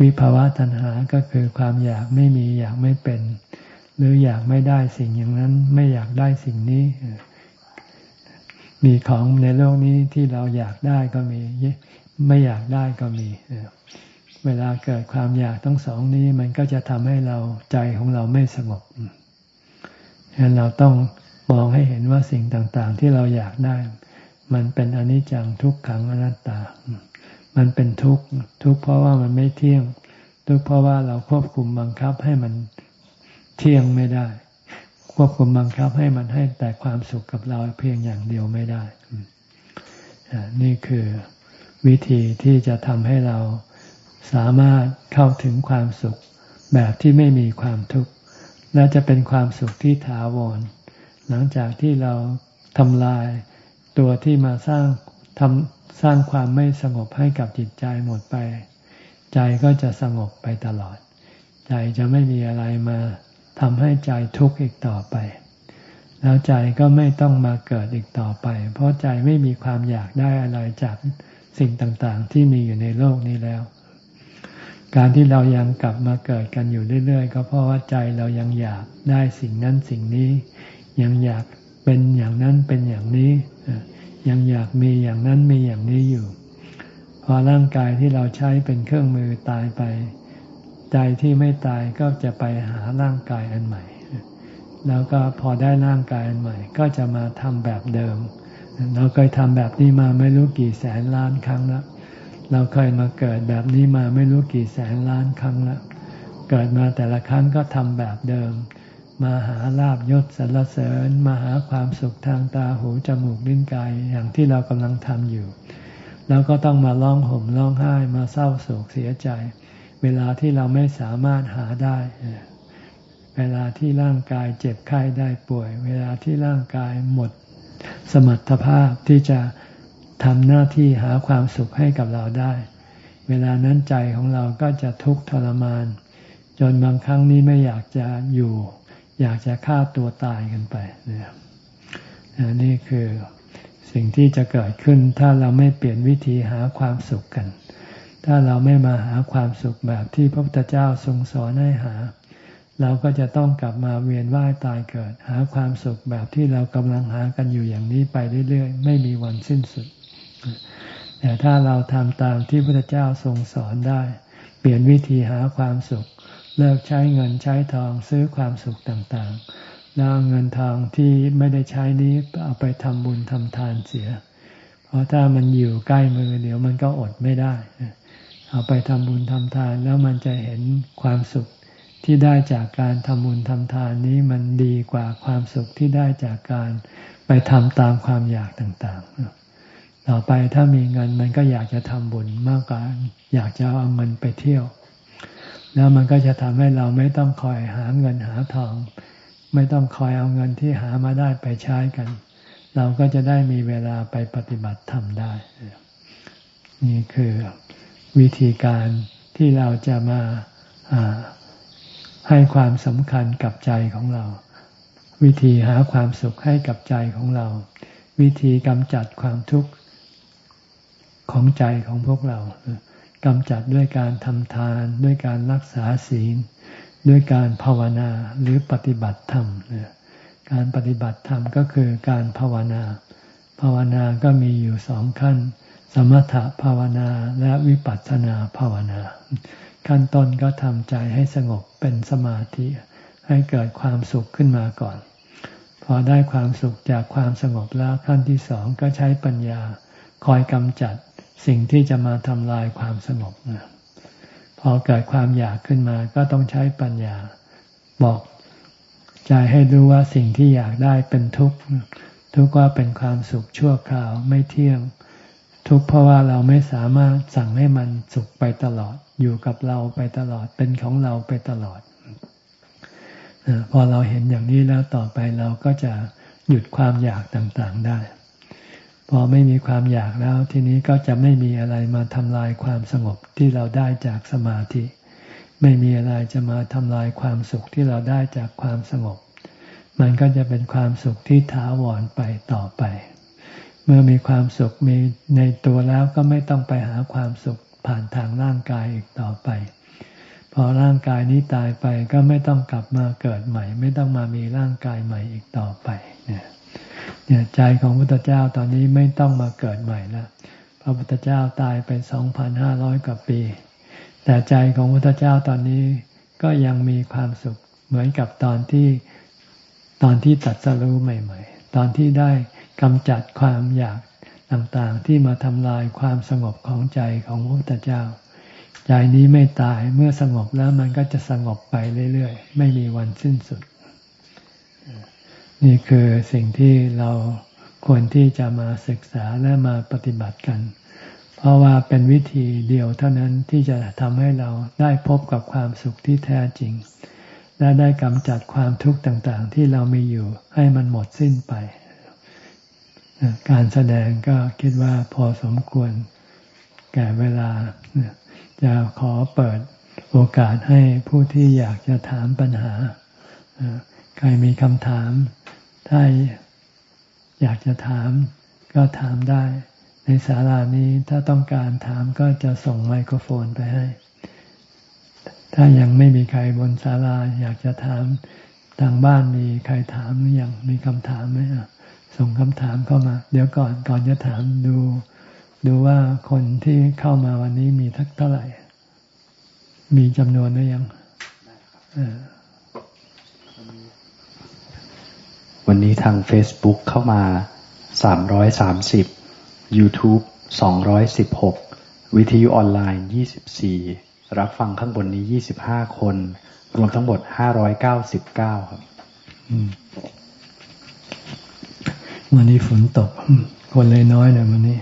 วิภาวะตัณหาก็คือความอยากไม่มีอยากไม่เป็น หรืออยากไม่ได้สิ่งอย่างนั้นไม่อยากได้สิ่งนี้ มีของในโลกนี้ที่เราอยากได้ก็มี ไม่อยากได้ก็มี เวลาเกิดความอยากทั้งสองนี้ มันก็จะทำให้เราใจของเราไม่สงบ ฉะนั้นเราต้องมองให้เห็นว่าสิ่งต่างๆ ที่เราอยากได้ มันเป็นอนิจจังทุกขังอนัตตา มันเป็นทุกข์ทุกข์เพราะว่ามันไม่เที่ยง ทุกข์เพราะว่าเราควบคุมบังคับให้มันเที่ยงไม่ได้ ควบคุมบังคับให้มันให้แต่ความสุขกับเราเพียงอย่างเดียวไม่ได้ นี่คือวิธีที่จะทำให้เราสามารถเข้าถึงความสุขแบบที่ไม่มีความทุกข์ และจะเป็นความสุขที่ถาวร หลังจากที่เราทำลายตัวที่มาสร้างทำสร้างความไม่สงบให้กับจิตใจหมดไป ใจก็จะสงบไปตลอด ใจจะไม่มีอะไรมาทำให้ใจทุกข์อีกต่อไป แล้วใจก็ไม่ต้องมาเกิดอีกต่อไป เพราะใจไม่มีความอยากได้อะไรจากสิ่งต่างๆ ที่มีอยู่ในโลกนี้แล้ว การที่เรายังกลับมาเกิดกันอยู่เรื่อยๆ ก็เพราะว่าใจเรายังอยากได้สิ่งนั้นสิ่งนี้ ยังอยากเป็นอย่างนั้นเป็นอย่างนี้ ยังอยากมีอย่างนั้นมีอย่างนี้อยู่ พอร่างกายที่เราใช้เป็นเครื่องมือตายไป ใจที่ไม่ตายก็จะไปหาร่างกายอันใหม่ แล้วก็พอได้ร่างกายอันใหม่ ก็จะมาทำแบบเดิม เราเคยทำแบบนี้มาไม่รู้กี่แสนล้านครั้งแล้ว เราเคยมาเกิดแบบนี้มาไม่รู้กี่แสนล้านครั้งล้วเกิดมาแต่ละครั้งก็ทำแบบเดิม มาหาลาบยศสรรเสริญ มาหาความสุขทางตาหูจมูกลิ้นกายอย่างที่เรากำลังทำอยู่ แล้วก็ต้องมาร้องห่มร้องไห้มาเศร้าโศกเสียใจ เวลาที่เราไม่สามารถหาได้เวลาที่ร่างกายเจ็บไข้ได้ป่วย เวลาที่ร่างกายหมดสมรรถภาพที่จะ ทำหน้าที่หาความสุขให้กับเราได้ เวลานั้นใจของเราก็จะทุกข์ทรมาน จนบางครั้งนี้ไม่อยากจะอยู่ อยากจะฆ่าตัวตายกันไปนี่คือสิ่งที่จะเกิดขึ้น ถ้าเราไม่เปลี่ยนวิธีหาความสุขกัน ถ้าเราไม่มาหาความสุขแบบที่พระพุทธเจ้าทรงสอนให้หา เราก็จะต้องกลับมาเวียนว่ายตายเกิด หาความสุขแบบที่เรากำลังหากันอยู่อย่างนี้ไปเรื่อยๆ ไม่มีวันสิ้นสุด แต่ถ้าเราทำตามที่พระพุทธเจ้าทรงสอนได้ เปลี่ยนวิธีหาความสุข เลิกใช้เงินใช้ทองซื้อความสุขต่างๆ แล้วเงินทองที่ไม่ได้ใช้นี้เอาไปทำบุญทำทานเสีย เพราะถ้ามันอยู่ใกล้มือเดี๋ยวมันก็อดไม่ได้ เอาไปทำบุญทำทานแล้วมันจะเห็นความสุขที่ได้จากการทำบุญทำทานนี้มันดีกว่าความสุขที่ได้จากการไปทำตามความอยากต่างๆ ต่อไปถ้ามีเงินมันก็อยากจะทำบุญมากกว่าอยากจะเอาเงินไปเที่ยว แล้วมันก็จะทำให้เราไม่ต้องคอยหาเงินหาทอง ไม่ต้องคอยเอาเงินที่หามาได้ไปใช้กัน เราก็จะได้มีเวลาไปปฏิบัติธรรมได้ นี่คือวิธีการที่เราจะมาให้ความสำคัญกับใจของเรา วิธีหาความสุขให้กับใจของเรา วิธีกำจัดความทุกข์ ของใจของพวกเรากำจัดด้วยการทำทาน ด้วยการรักษาศีล ด้วยการภาวนาหรือปฏิบัติธรรมการปฏิบัติธรรมก็คือการภาวนา ภาวนาก็มีอยู่สองขั้น สมถภาวนาและวิปัสสนาภาวนา ขั้นต้นก็ทำใจให้สงบเป็นสมาธิ ให้เกิดความสุขขึ้นมาก่อน พอได้ความสุขจากความสงบแล้วขั้นที่สองก็ใช้ปัญญาคอยกำจัด สิ่งที่จะมาทำลายความสงบนะพอเกิดความอยากขึ้นมาก็ต้องใช้ปัญญาบอกใจให้รู้ว่าสิ่งที่อยากได้เป็นทุกข์ทุกข์ว่าเป็นความสุขชั่วคราวไม่เที่ยง ทุกข์เพราะว่าเราไม่สามารถสั่งให้มันสุขไปตลอด อยู่กับเราไปตลอดเป็นของเราไปตลอด พอเราเห็นอย่างนี้แล้วต่อไปเราก็จะหยุดความอยากต่างๆได้ พอไม่มีความอยากแล้ว ทีนี้ก็จะไม่มีอะไรมาทำลายความสงบที่เราได้จากสมาธิ ไม่มีอะไรจะมาทำลายความสุขที่เราได้จากความสงบ มันก็จะเป็นความสุขที่ถาวรไปต่อไป เมื่อมีความสุขมีในตัวแล้วก็ไม่ต้องไปหาความสุขผ่านทางร่างกายอีกต่อไป พอร่างกายนี้ตายไปก็ไม่ต้องกลับมาเกิดใหม่ ไม่ต้องมามีร่างกายใหม่อีกต่อไปเนี่ย เนี่ยใจของพระพุทธเจ้าตอนนี้ไม่ต้องมาเกิดใหม่แล้วพระพุทธเจ้าตายไปสองพันห้าร้อยกว่าปี แต่ใจของพระพุทธเจ้าตอนนี้ก็ยังมีความสุขเหมือนกับตอนที่ตอนที่ตัดสรู้ใหม่ ๆ ตอนที่ได้กำจัดความอยากต่างๆ ที่มาทำลายความสงบของใจของพระพุทธเจ้า ใจนี้ไม่ตายเมื่อสงบแล้วมันก็จะสงบไปเรื่อยๆ ไม่มีวันสิ้นสุด นี่คือสิ่งที่เราควรที่จะมาศึกษาและมาปฏิบัติกัน เพราะว่าเป็นวิธีเดียวเท่านั้นที่จะทำให้เราได้พบกับความสุขที่แท้จริง และได้กำจัดความทุกข์ต่างๆ ที่เรามีอยู่ให้มันหมดสิ้นไป การแสดงก็คิดว่าพอสมควรแก่เวลา จะขอเปิดโอกาสให้ผู้ที่อยากจะถามปัญหา ใครมีคำถาม ถ้าอยากจะถามก็ถามได้ ในศาลานี้ถ้าต้องการถามก็จะส่งไมโครโฟนไปให้ ถ้ายังไม่มีใครบนศาลาอยากจะถามทางบ้านมีใครถามหรือยังมีคำถามไหมอะส่งคำถามเข้ามา เดี๋ยวก่อนก่อนจะถามดู ดูว่าคนที่เข้ามาวันนี้มีทักเท่าไหร่ มีจำนวนหรือยังอ่า วันนี้ทาง Facebook เข้ามา 330 YouTube 216 วิทยุออนไลน์ 24 รับฟังข้างบนนี้ 25 คน รวมทั้งหมด 599 ครับวันนี้ฝนตก คนเลยน้อยเลยวันนี้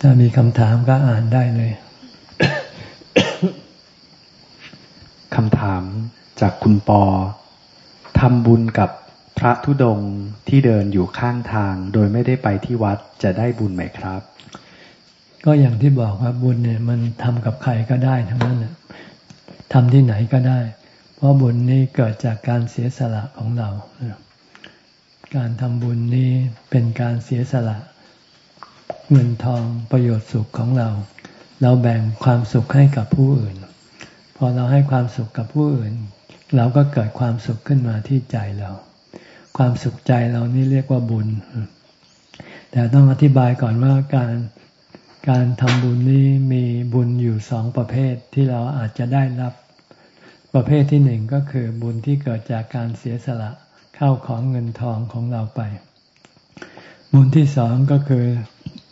ถ้ามีคำถามก็อ่านได้เลยคำถามจากคุณปอ ทำบุญกับพระธุดงที่เดินอยู่ข้างทาง โดยไม่ได้ไปที่วัดจะได้บุญไหมครับ ก็อย่างที่บอกว่าบุญเนี่ยมันทำกับใครก็ได้ทั้งนั้นนะทำที่ไหนก็ได้ เพราะบุญนี้เกิดจากการเสียสละของเรา การทำบุญนี้เป็นการเสียสละ เงินทองประโยชน์สุขของเรา เราแบ่งความสุขให้กับผู้อื่น พอเราให้ความสุขกับผู้อื่น เราก็เกิดความสุขขึ้นมาที่ใจเรา ความสุขใจเรานี่เรียกว่าบุญ แต่ต้องอธิบายก่อนว่าการการทำบุญนี้มีบุญอยู่สองประเภทที่เราอาจจะได้รับ ประเภทที่หนึ่งก็คือบุญที่เกิดจากการเสียสละเข้าของเงินทองของเราไป บุญที่สองก็คือ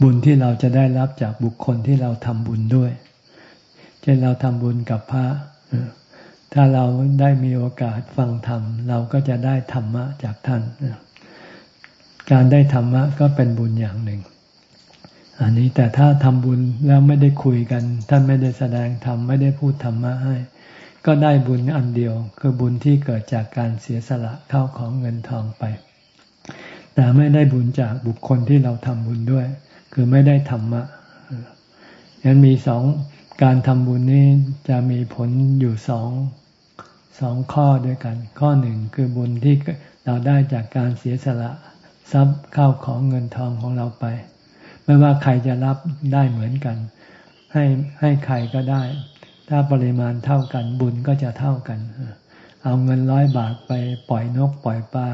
บุญที่เราจะได้รับจากบุคคลที่เราทำบุญด้วย เช่นเราทำบุญกับพระ ถ้าเราได้มีโอกาสฟังธรรม เราก็จะได้ธรรมะจากท่าน การได้ธรรมะก็เป็นบุญอย่างหนึ่ง อันนี้แต่ถ้าทำบุญแล้วไม่ได้คุยกัน ท่านไม่ได้แสดงธรรม ไม่ได้พูดธรรมะให้ ก็ได้บุญอันเดียว คือบุญที่เกิดจากการเสียสละเข้าของเงินทองไป แต่ไม่ได้บุญจากบุคคลที่เราทำบุญด้วย คือไม่ได้ธรรมะยันมีสอง การทำบุญนี้จะมีผลอยู่สองสองข้อด้วยกัน ข้อหนึ่งคือบุญที่เราได้จากการเสียสละทรัพย์เข้าของเงินทองของเราไป ไม่ว่าใครจะรับได้เหมือนกัน ให้ให้ใครก็ได้ ถ้าปริมาณเท่ากันบุญก็จะเท่ากัน เอาเงินร้อยบาทไปปล่อยนกปล่อยปลา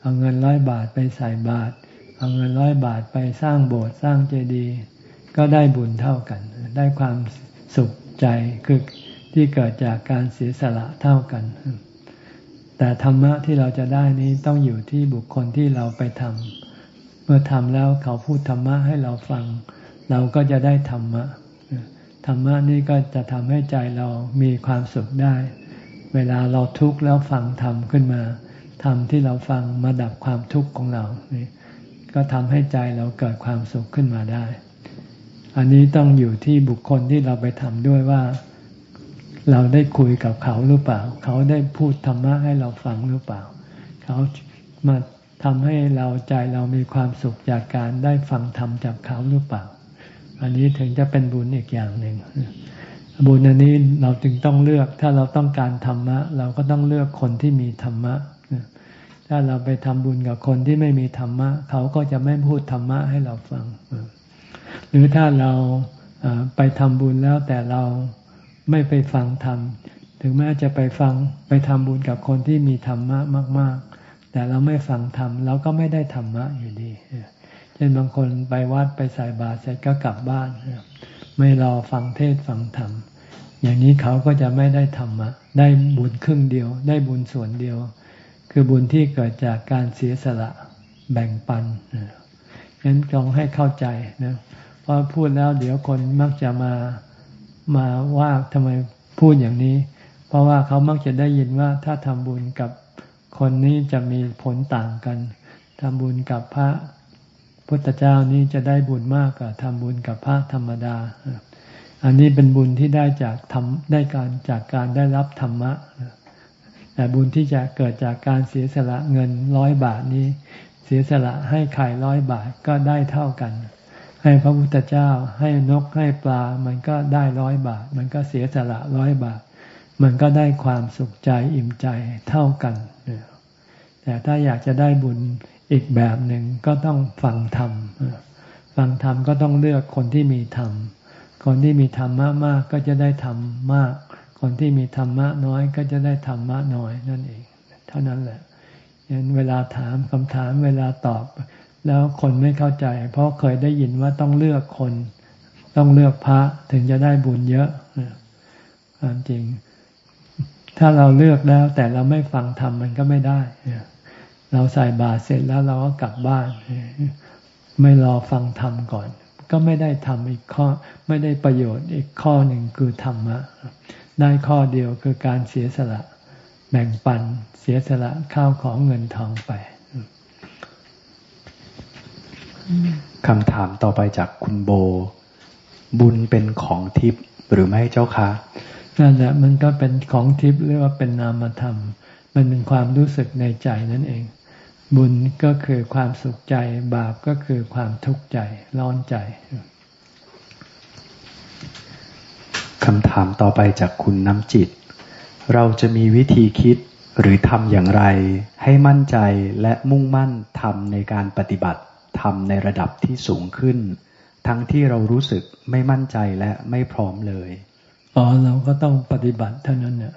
เอาเงินร้อยบาทไปใส่บาตรเอาเงินร้อยบาทไปสร้างโบสถ์สร้างเจดีย์ก็ได้บุญเท่ากัน ได้ความ สุขใจคือที่เกิดจากการเสียสละเท่ากัน แต่ธรรมะที่เราจะได้นี้ต้องอยู่ที่บุคคลที่เราไปทำเมื่อทำแล้วเขาพูดธรรมะให้เราฟัง เราก็จะได้ธรรมะธรรมะนี่ก็จะทำให้ใจเรามีความสุขได้ เวลาเราทุกข์แล้วฟังธรรมขึ้นมาธรรมที่เราฟังมาดับความทุกข์ของเรานี่ก็ทำให้ใจเราเกิดความสุขขึ้นมาได้ อันนี้ต้องอยู่ที่บุคคลที่เราไปทำด้วยว่า เราได้คุยกับเขาหรือเปล่า เขาได้พูดธรรมะให้เราฟังหรือเปล่า เขามาทำให้เราใจเรามีความสุขจากการได้ฟังธรรมจากเขาหรือเปล่า อันนี้ถึงจะเป็นบุญอีกอย่างหนึ่งบุญอันนี้เราจึงต้องเลือก ถ้าเราต้องการธรรมะ เราก็ต้องเลือกคนที่มีธรรมะ ถ้าเราไปทำบุญกับคนที่ไม่มีธรรมะ เขาก็จะไม่พูดธรรมะให้เราฟัง หรือถ้าเราไปทำบุญแล้วแต่เราไม่ไปฟังธรรม ถึงแม้จะไปฟังไปทำบุญกับคนที่มีธรรมะมาก ๆ แต่เราไม่ฟังธรรมเราก็ไม่ได้ธรรมะอยู่ดี เช่นบางคนไปวัดไปใส่บาตรเสร็จก็กลับบ้าน ไม่รอฟังเทศฟังธรรม อย่างนี้เขาก็จะไม่ได้ธรรมะ ได้บุญครึ่งเดียว ได้บุญส่วนเดียว คือบุญที่เกิดจากการเสียสละแบ่งปันงั้นลองให้เข้าใจนะ เพราะพูดแล้วเดี๋ยวคนมักจะมามาว่าทำไมพูดอย่างนี้ เพราะว่าเขามักจะได้ยินว่าถ้าทำบุญกับคนนี้จะมีผลต่างกันทำบุญกับพระพุทธเจ้านี้จะได้บุญมากกว่าทำบุญกับพระธรรมดา อันนี้เป็นบุญที่ได้จากทำได้การจากการได้รับธรรมะ แต่บุญที่จะเกิดจากการเสียสละเงินร้อยบาทนี้ เสียสละให้ไข่ร้อยบาทก็ได้เท่ากัน ให้พระพุทธเจ้าให้นกให้ปลา มันก็ได้ร้อยบาท มันก็เสียสละร้อยบาท มันก็ได้ความสุขใจอิ่มใจเท่ากัน แต่ถ้าอยากจะได้บุญอีกแบบหนึ่งก็ต้องฟังธรรม ฟังธรรมก็ต้องเลือกคนที่มีธรรม คนที่มีธรรมะมากก็จะได้ธรรมมาก คนที่มีธรรมะน้อยก็จะได้ธรรมะน้อยนั่นเอง เท่านั้นแหละยันเวลาถามคำถามเวลาตอบ แล้วคนไม่เข้าใจ เพราะเคยได้ยินว่าต้องเลือกคน ต้องเลือกพระถึงจะได้บุญเยอะความจริง ถ้าเราเลือกแล้ว แต่เราไม่ฟังธรรมมันก็ไม่ได้เราใส่บาตรเสร็จแล้วเราก็กลับบ้าน ไม่รอฟังธรรมก่อน ก็ไม่ได้ทำอีกข้อ ไม่ได้ประโยชน์อีกข้อหนึ่งคือธรรมะได้ข้อเดียวคือการเสียสละแบ่งปันเสียสละข้าวของเงินทองไป คำถามต่อไปจากคุณโบ บุญเป็นของทิพย์หรือไม่เจ้าคะนั่นแหละมันก็เป็นของทิพย์หรือว่าเป็นนามธรรม มันเป็นความรู้สึกในใจนั่นเอง บุญก็คือความสุขใจ บาปก็คือความทุกข์ใจร้อนใจคำถามต่อไปจากคุณน้ำจิต เราจะมีวิธีคิดหรือทำอย่างไร ให้มั่นใจและมุ่งมั่นทำในการปฏิบัติ ทำในระดับที่สูงขึ้น ทั้งที่เรารู้สึกไม่มั่นใจและไม่พร้อมเลยอ๋อเราก็ต้องปฏิบัติเท่านั้นเนี่ย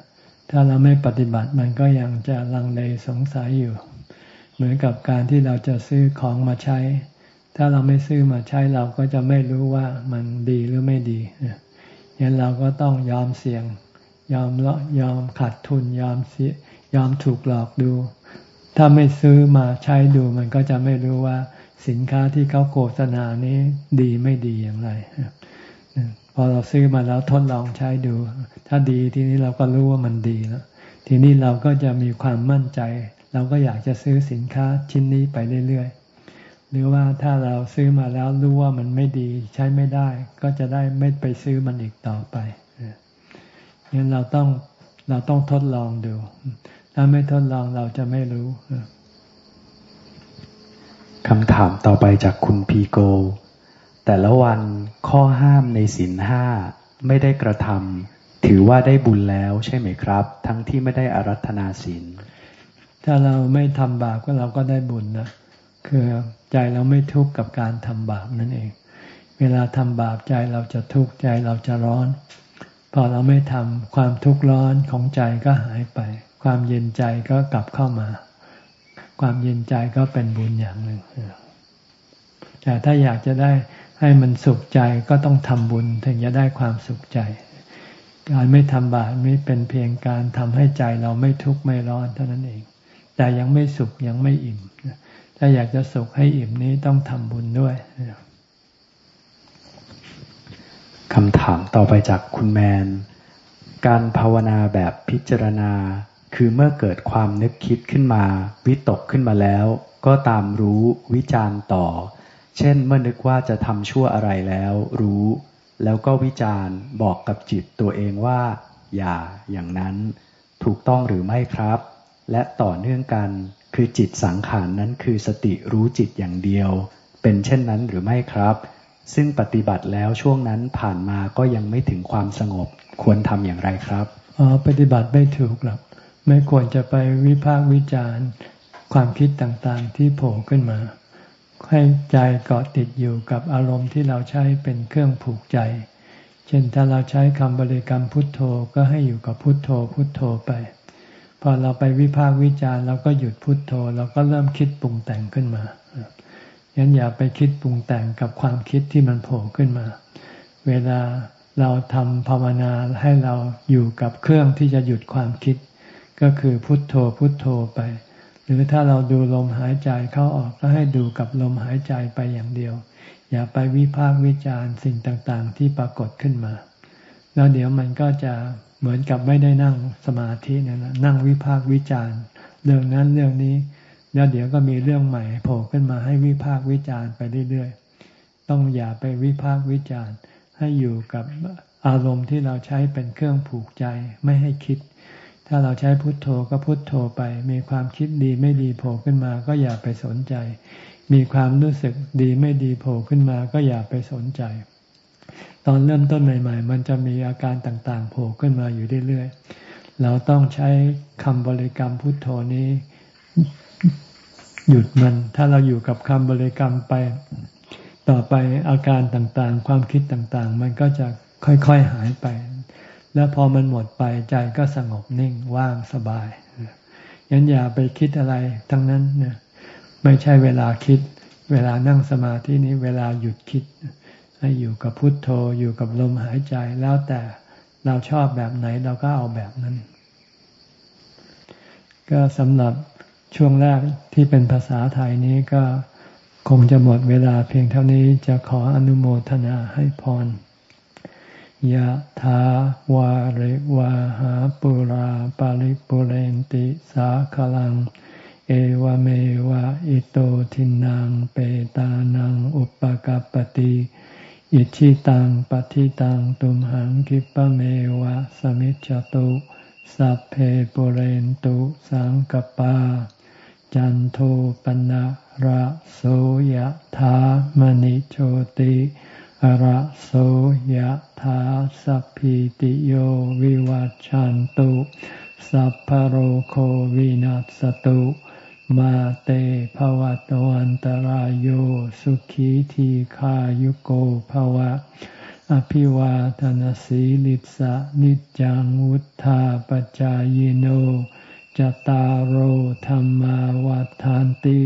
ถ้าเราไม่ปฏิบัติมันก็ยังจะลังเลสงสัยอยู่ เหมือนกับการที่เราจะซื้อของมาใช้ ถ้าเราไม่ซื้อมาใช้เราก็จะไม่รู้ว่ามันดีหรือไม่ดียันเราก็ต้องยอมเสี่ยง ยอมเลาะยอมขาดทุนยอมเสียยอมถูกหลอกดู ถ้าไม่ซื้อมาใช้ดูมันก็จะไม่รู้ว่า สินค้าที่เขาโฆษณานี้ดีไม่ดีอย่างไร พอเราซื้อมาแล้วทดลองใช้ดู ถ้าดีทีนี้เราก็รู้ว่ามันดีแล้วทีนี้เราก็จะมีความมั่นใจ เราก็อยากจะซื้อสินค้าชิ้นนี้ไปเรื่อยๆ หรือว่าถ้าเราซื้อมาแล้วรู้ว่ามันไม่ดีใช้ไม่ได้ ก็จะได้ไม่ไปซื้อมันอีกต่อไปงั้นเราต้องเราต้องทดลองดู ถ้าไม่ทดลองเราจะไม่รู้ำถามต่อไปจากคุณพีโก แต่ละวันข้อห้ามในศีลห้าไม่ได้กระทำถือว่าได้บุญแล้วใช่ไหมครับ ทั้งที่ไม่ได้อารัธนาศีลถ้าเราไม่ทำบาปก็เราก็ได้บุญนะคือใจเราไม่ทุกข์กับการทำบาปนั่นเอง เววลาทำบาปใจเราจะทุกข์ใจเราจะร้อน พอเราไม่ทำความทุกข์ร้อนของใจก็หายไป ความเย็นใจก็กลับเข้ามา ความเย็นใจก็เป็นบุญอย่างหนึ่งแต่ถ้าอยากจะได้ให้มันสุขใจก็ต้องทำบุญ ถึงจะได้ความสุขใจ การไม่ทำบาปไม่เป็นเพียงการทำให้ใจเราไม่ทุกข์ไม่ร้อนเท่านั้นเอง แต่ยังไม่สุขยังไม่อิ่ม ถ้าอยากจะสุขให้อิ่มนี้ต้องทำบุญด้วยคำถามต่อไปจากคุณแมน การภาวนาแบบพิจารณา คือเมื่อเกิดความนึกคิดขึ้นมา วิตกขึ้นมาแล้ว ก็ตามรู้วิจารณ์ต่อ เช่นเมื่อนึกว่าจะทำชั่วอะไรแล้ว รู้ แล้วก็วิจารณ์บอกกับจิตตัวเองว่า อย่าอย่างนั้น ถูกต้องหรือไม่ครับ และต่อเนื่องกันคือจิตสังขารนนั้นคือสติรู้จิตอย่างเดียว เป็นเช่นนั้นหรือไม่ครับ ซึ่งปฏิบัติแล้วช่วงนั้นผ่านมาก็ยังไม่ถึงความสงบ ควรทำอย่างไรครับออปฏิบัติไม่ถูกหรอก ไม่ควรจะไปวิพากษ์วิจารณ์ความคิดต่างๆ ที่โผล่ขึ้นมา ให้ใจเกาะติดอยู่กับอารมณ์ที่เราใช้เป็นเครื่องผูกใจ เช่นถ้าเราใช้คำบริกรรมพุทโธก็ให้อยู่กับพุทโธพุทโธไป พอเราไปวิพากษ์วิจารณ์เราก็หยุดพุทโธเราก็เริ่มคิดปรุงแต่งขึ้นมายันอย่าไปคิดปรุงแต่งกับความคิดที่มันโผล่ขึ้นมา เวลาเราทำภาวนาให้เราอยู่กับเครื่องที่จะหยุดความคิด ก็คือพุทโธพุทโธไป หรือถ้าเราดูลมหายใจเข้าออกก็ให้ดูกับลมหายใจไปอย่างเดียว อย่าไปวิพากษ์วิจารณ์สิ่งต่างๆ ที่ปรากฏขึ้นมา แล้วเดี๋ยวมันก็จะเหมือนกับไม่ได้นั่งสมาธินั่นนะนั่งวิพากษ์วิจารณ์ เรื่องนั้นเรื่องนี้ แล้วเดี๋ยวก็มีเรื่องใหม่โผล่ขึ้นมาให้วิพากษ์วิจารณ์ไปเรื่อยๆ ต้องอย่าไปวิพากษ์วิจารณ์ ให้อยู่กับอารมณ์ที่เราใช้เป็นเครื่องผูกใจไม่ให้คิด ถ้าเราใช้พุทโธก็พุทโธไป มีความคิดดีไม่ดีโผล่ขึ้นมา ก็อย่าไปสนใจ มีความรู้สึกดีไม่ดีโผล่ขึ้นมาก็อย่าไปสนใจ ตอนเริ่มต้นใหม่ ๆ มันจะมีอาการต่างๆ โผล่ขึ้นมาอยู่เรื่อยๆ เราต้องใช้คำบริกรรมพุทโธนี้ หยุดมัน ถ้าเราอยู่กับคำบริกรรมไป ต่อไปอาการต่างๆ ความคิดต่างๆ มันก็จะค่อยๆหายไป แล้วพอมันหมดไปใจก็สงบนิ่งว่างสบายยันอย่าไปคิดอะไรทั้งนั้นนี่ยไม่ใช่เวลาคิด เวลานั่งสมาธินี้เวลาหยุดคิด ให้อยู่กับพุทโธอยู่กับลมหายใจแล้วแต่เราชอบแบบไหนเราก็เอาแบบนั้น ก็สำหรับช่วงแรกที่เป็นภาษาไทยนี้ก็คงจะหมดเวลาเพียงเท่านี้จะขออนุโมทนาให้พร ยะถาวาริวาหาปุราปาริปุเรนติสาคลัง เอวเมวะอิโตทินังเปตานังอุปกัปติอิชิตังปฏิตังตุมหังคิปะเมวะสมิจจตุสัพเพปุเรนตุสังกปา จันโทปนะระโสยธามณิโชติ ระโสยธาสัพพิติโยวิวัจจันตุ สัพพโรโควินัสตุ มาเตภวัตวันตารโยสุขีทีขายุโกภวะ อภิวาทนสีลิสะนิจังวุธาปจายโนจตารโหธรรมวาทานติ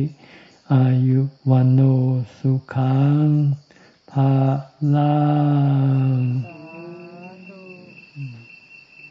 อายุวันโอสุขัง ภาลัง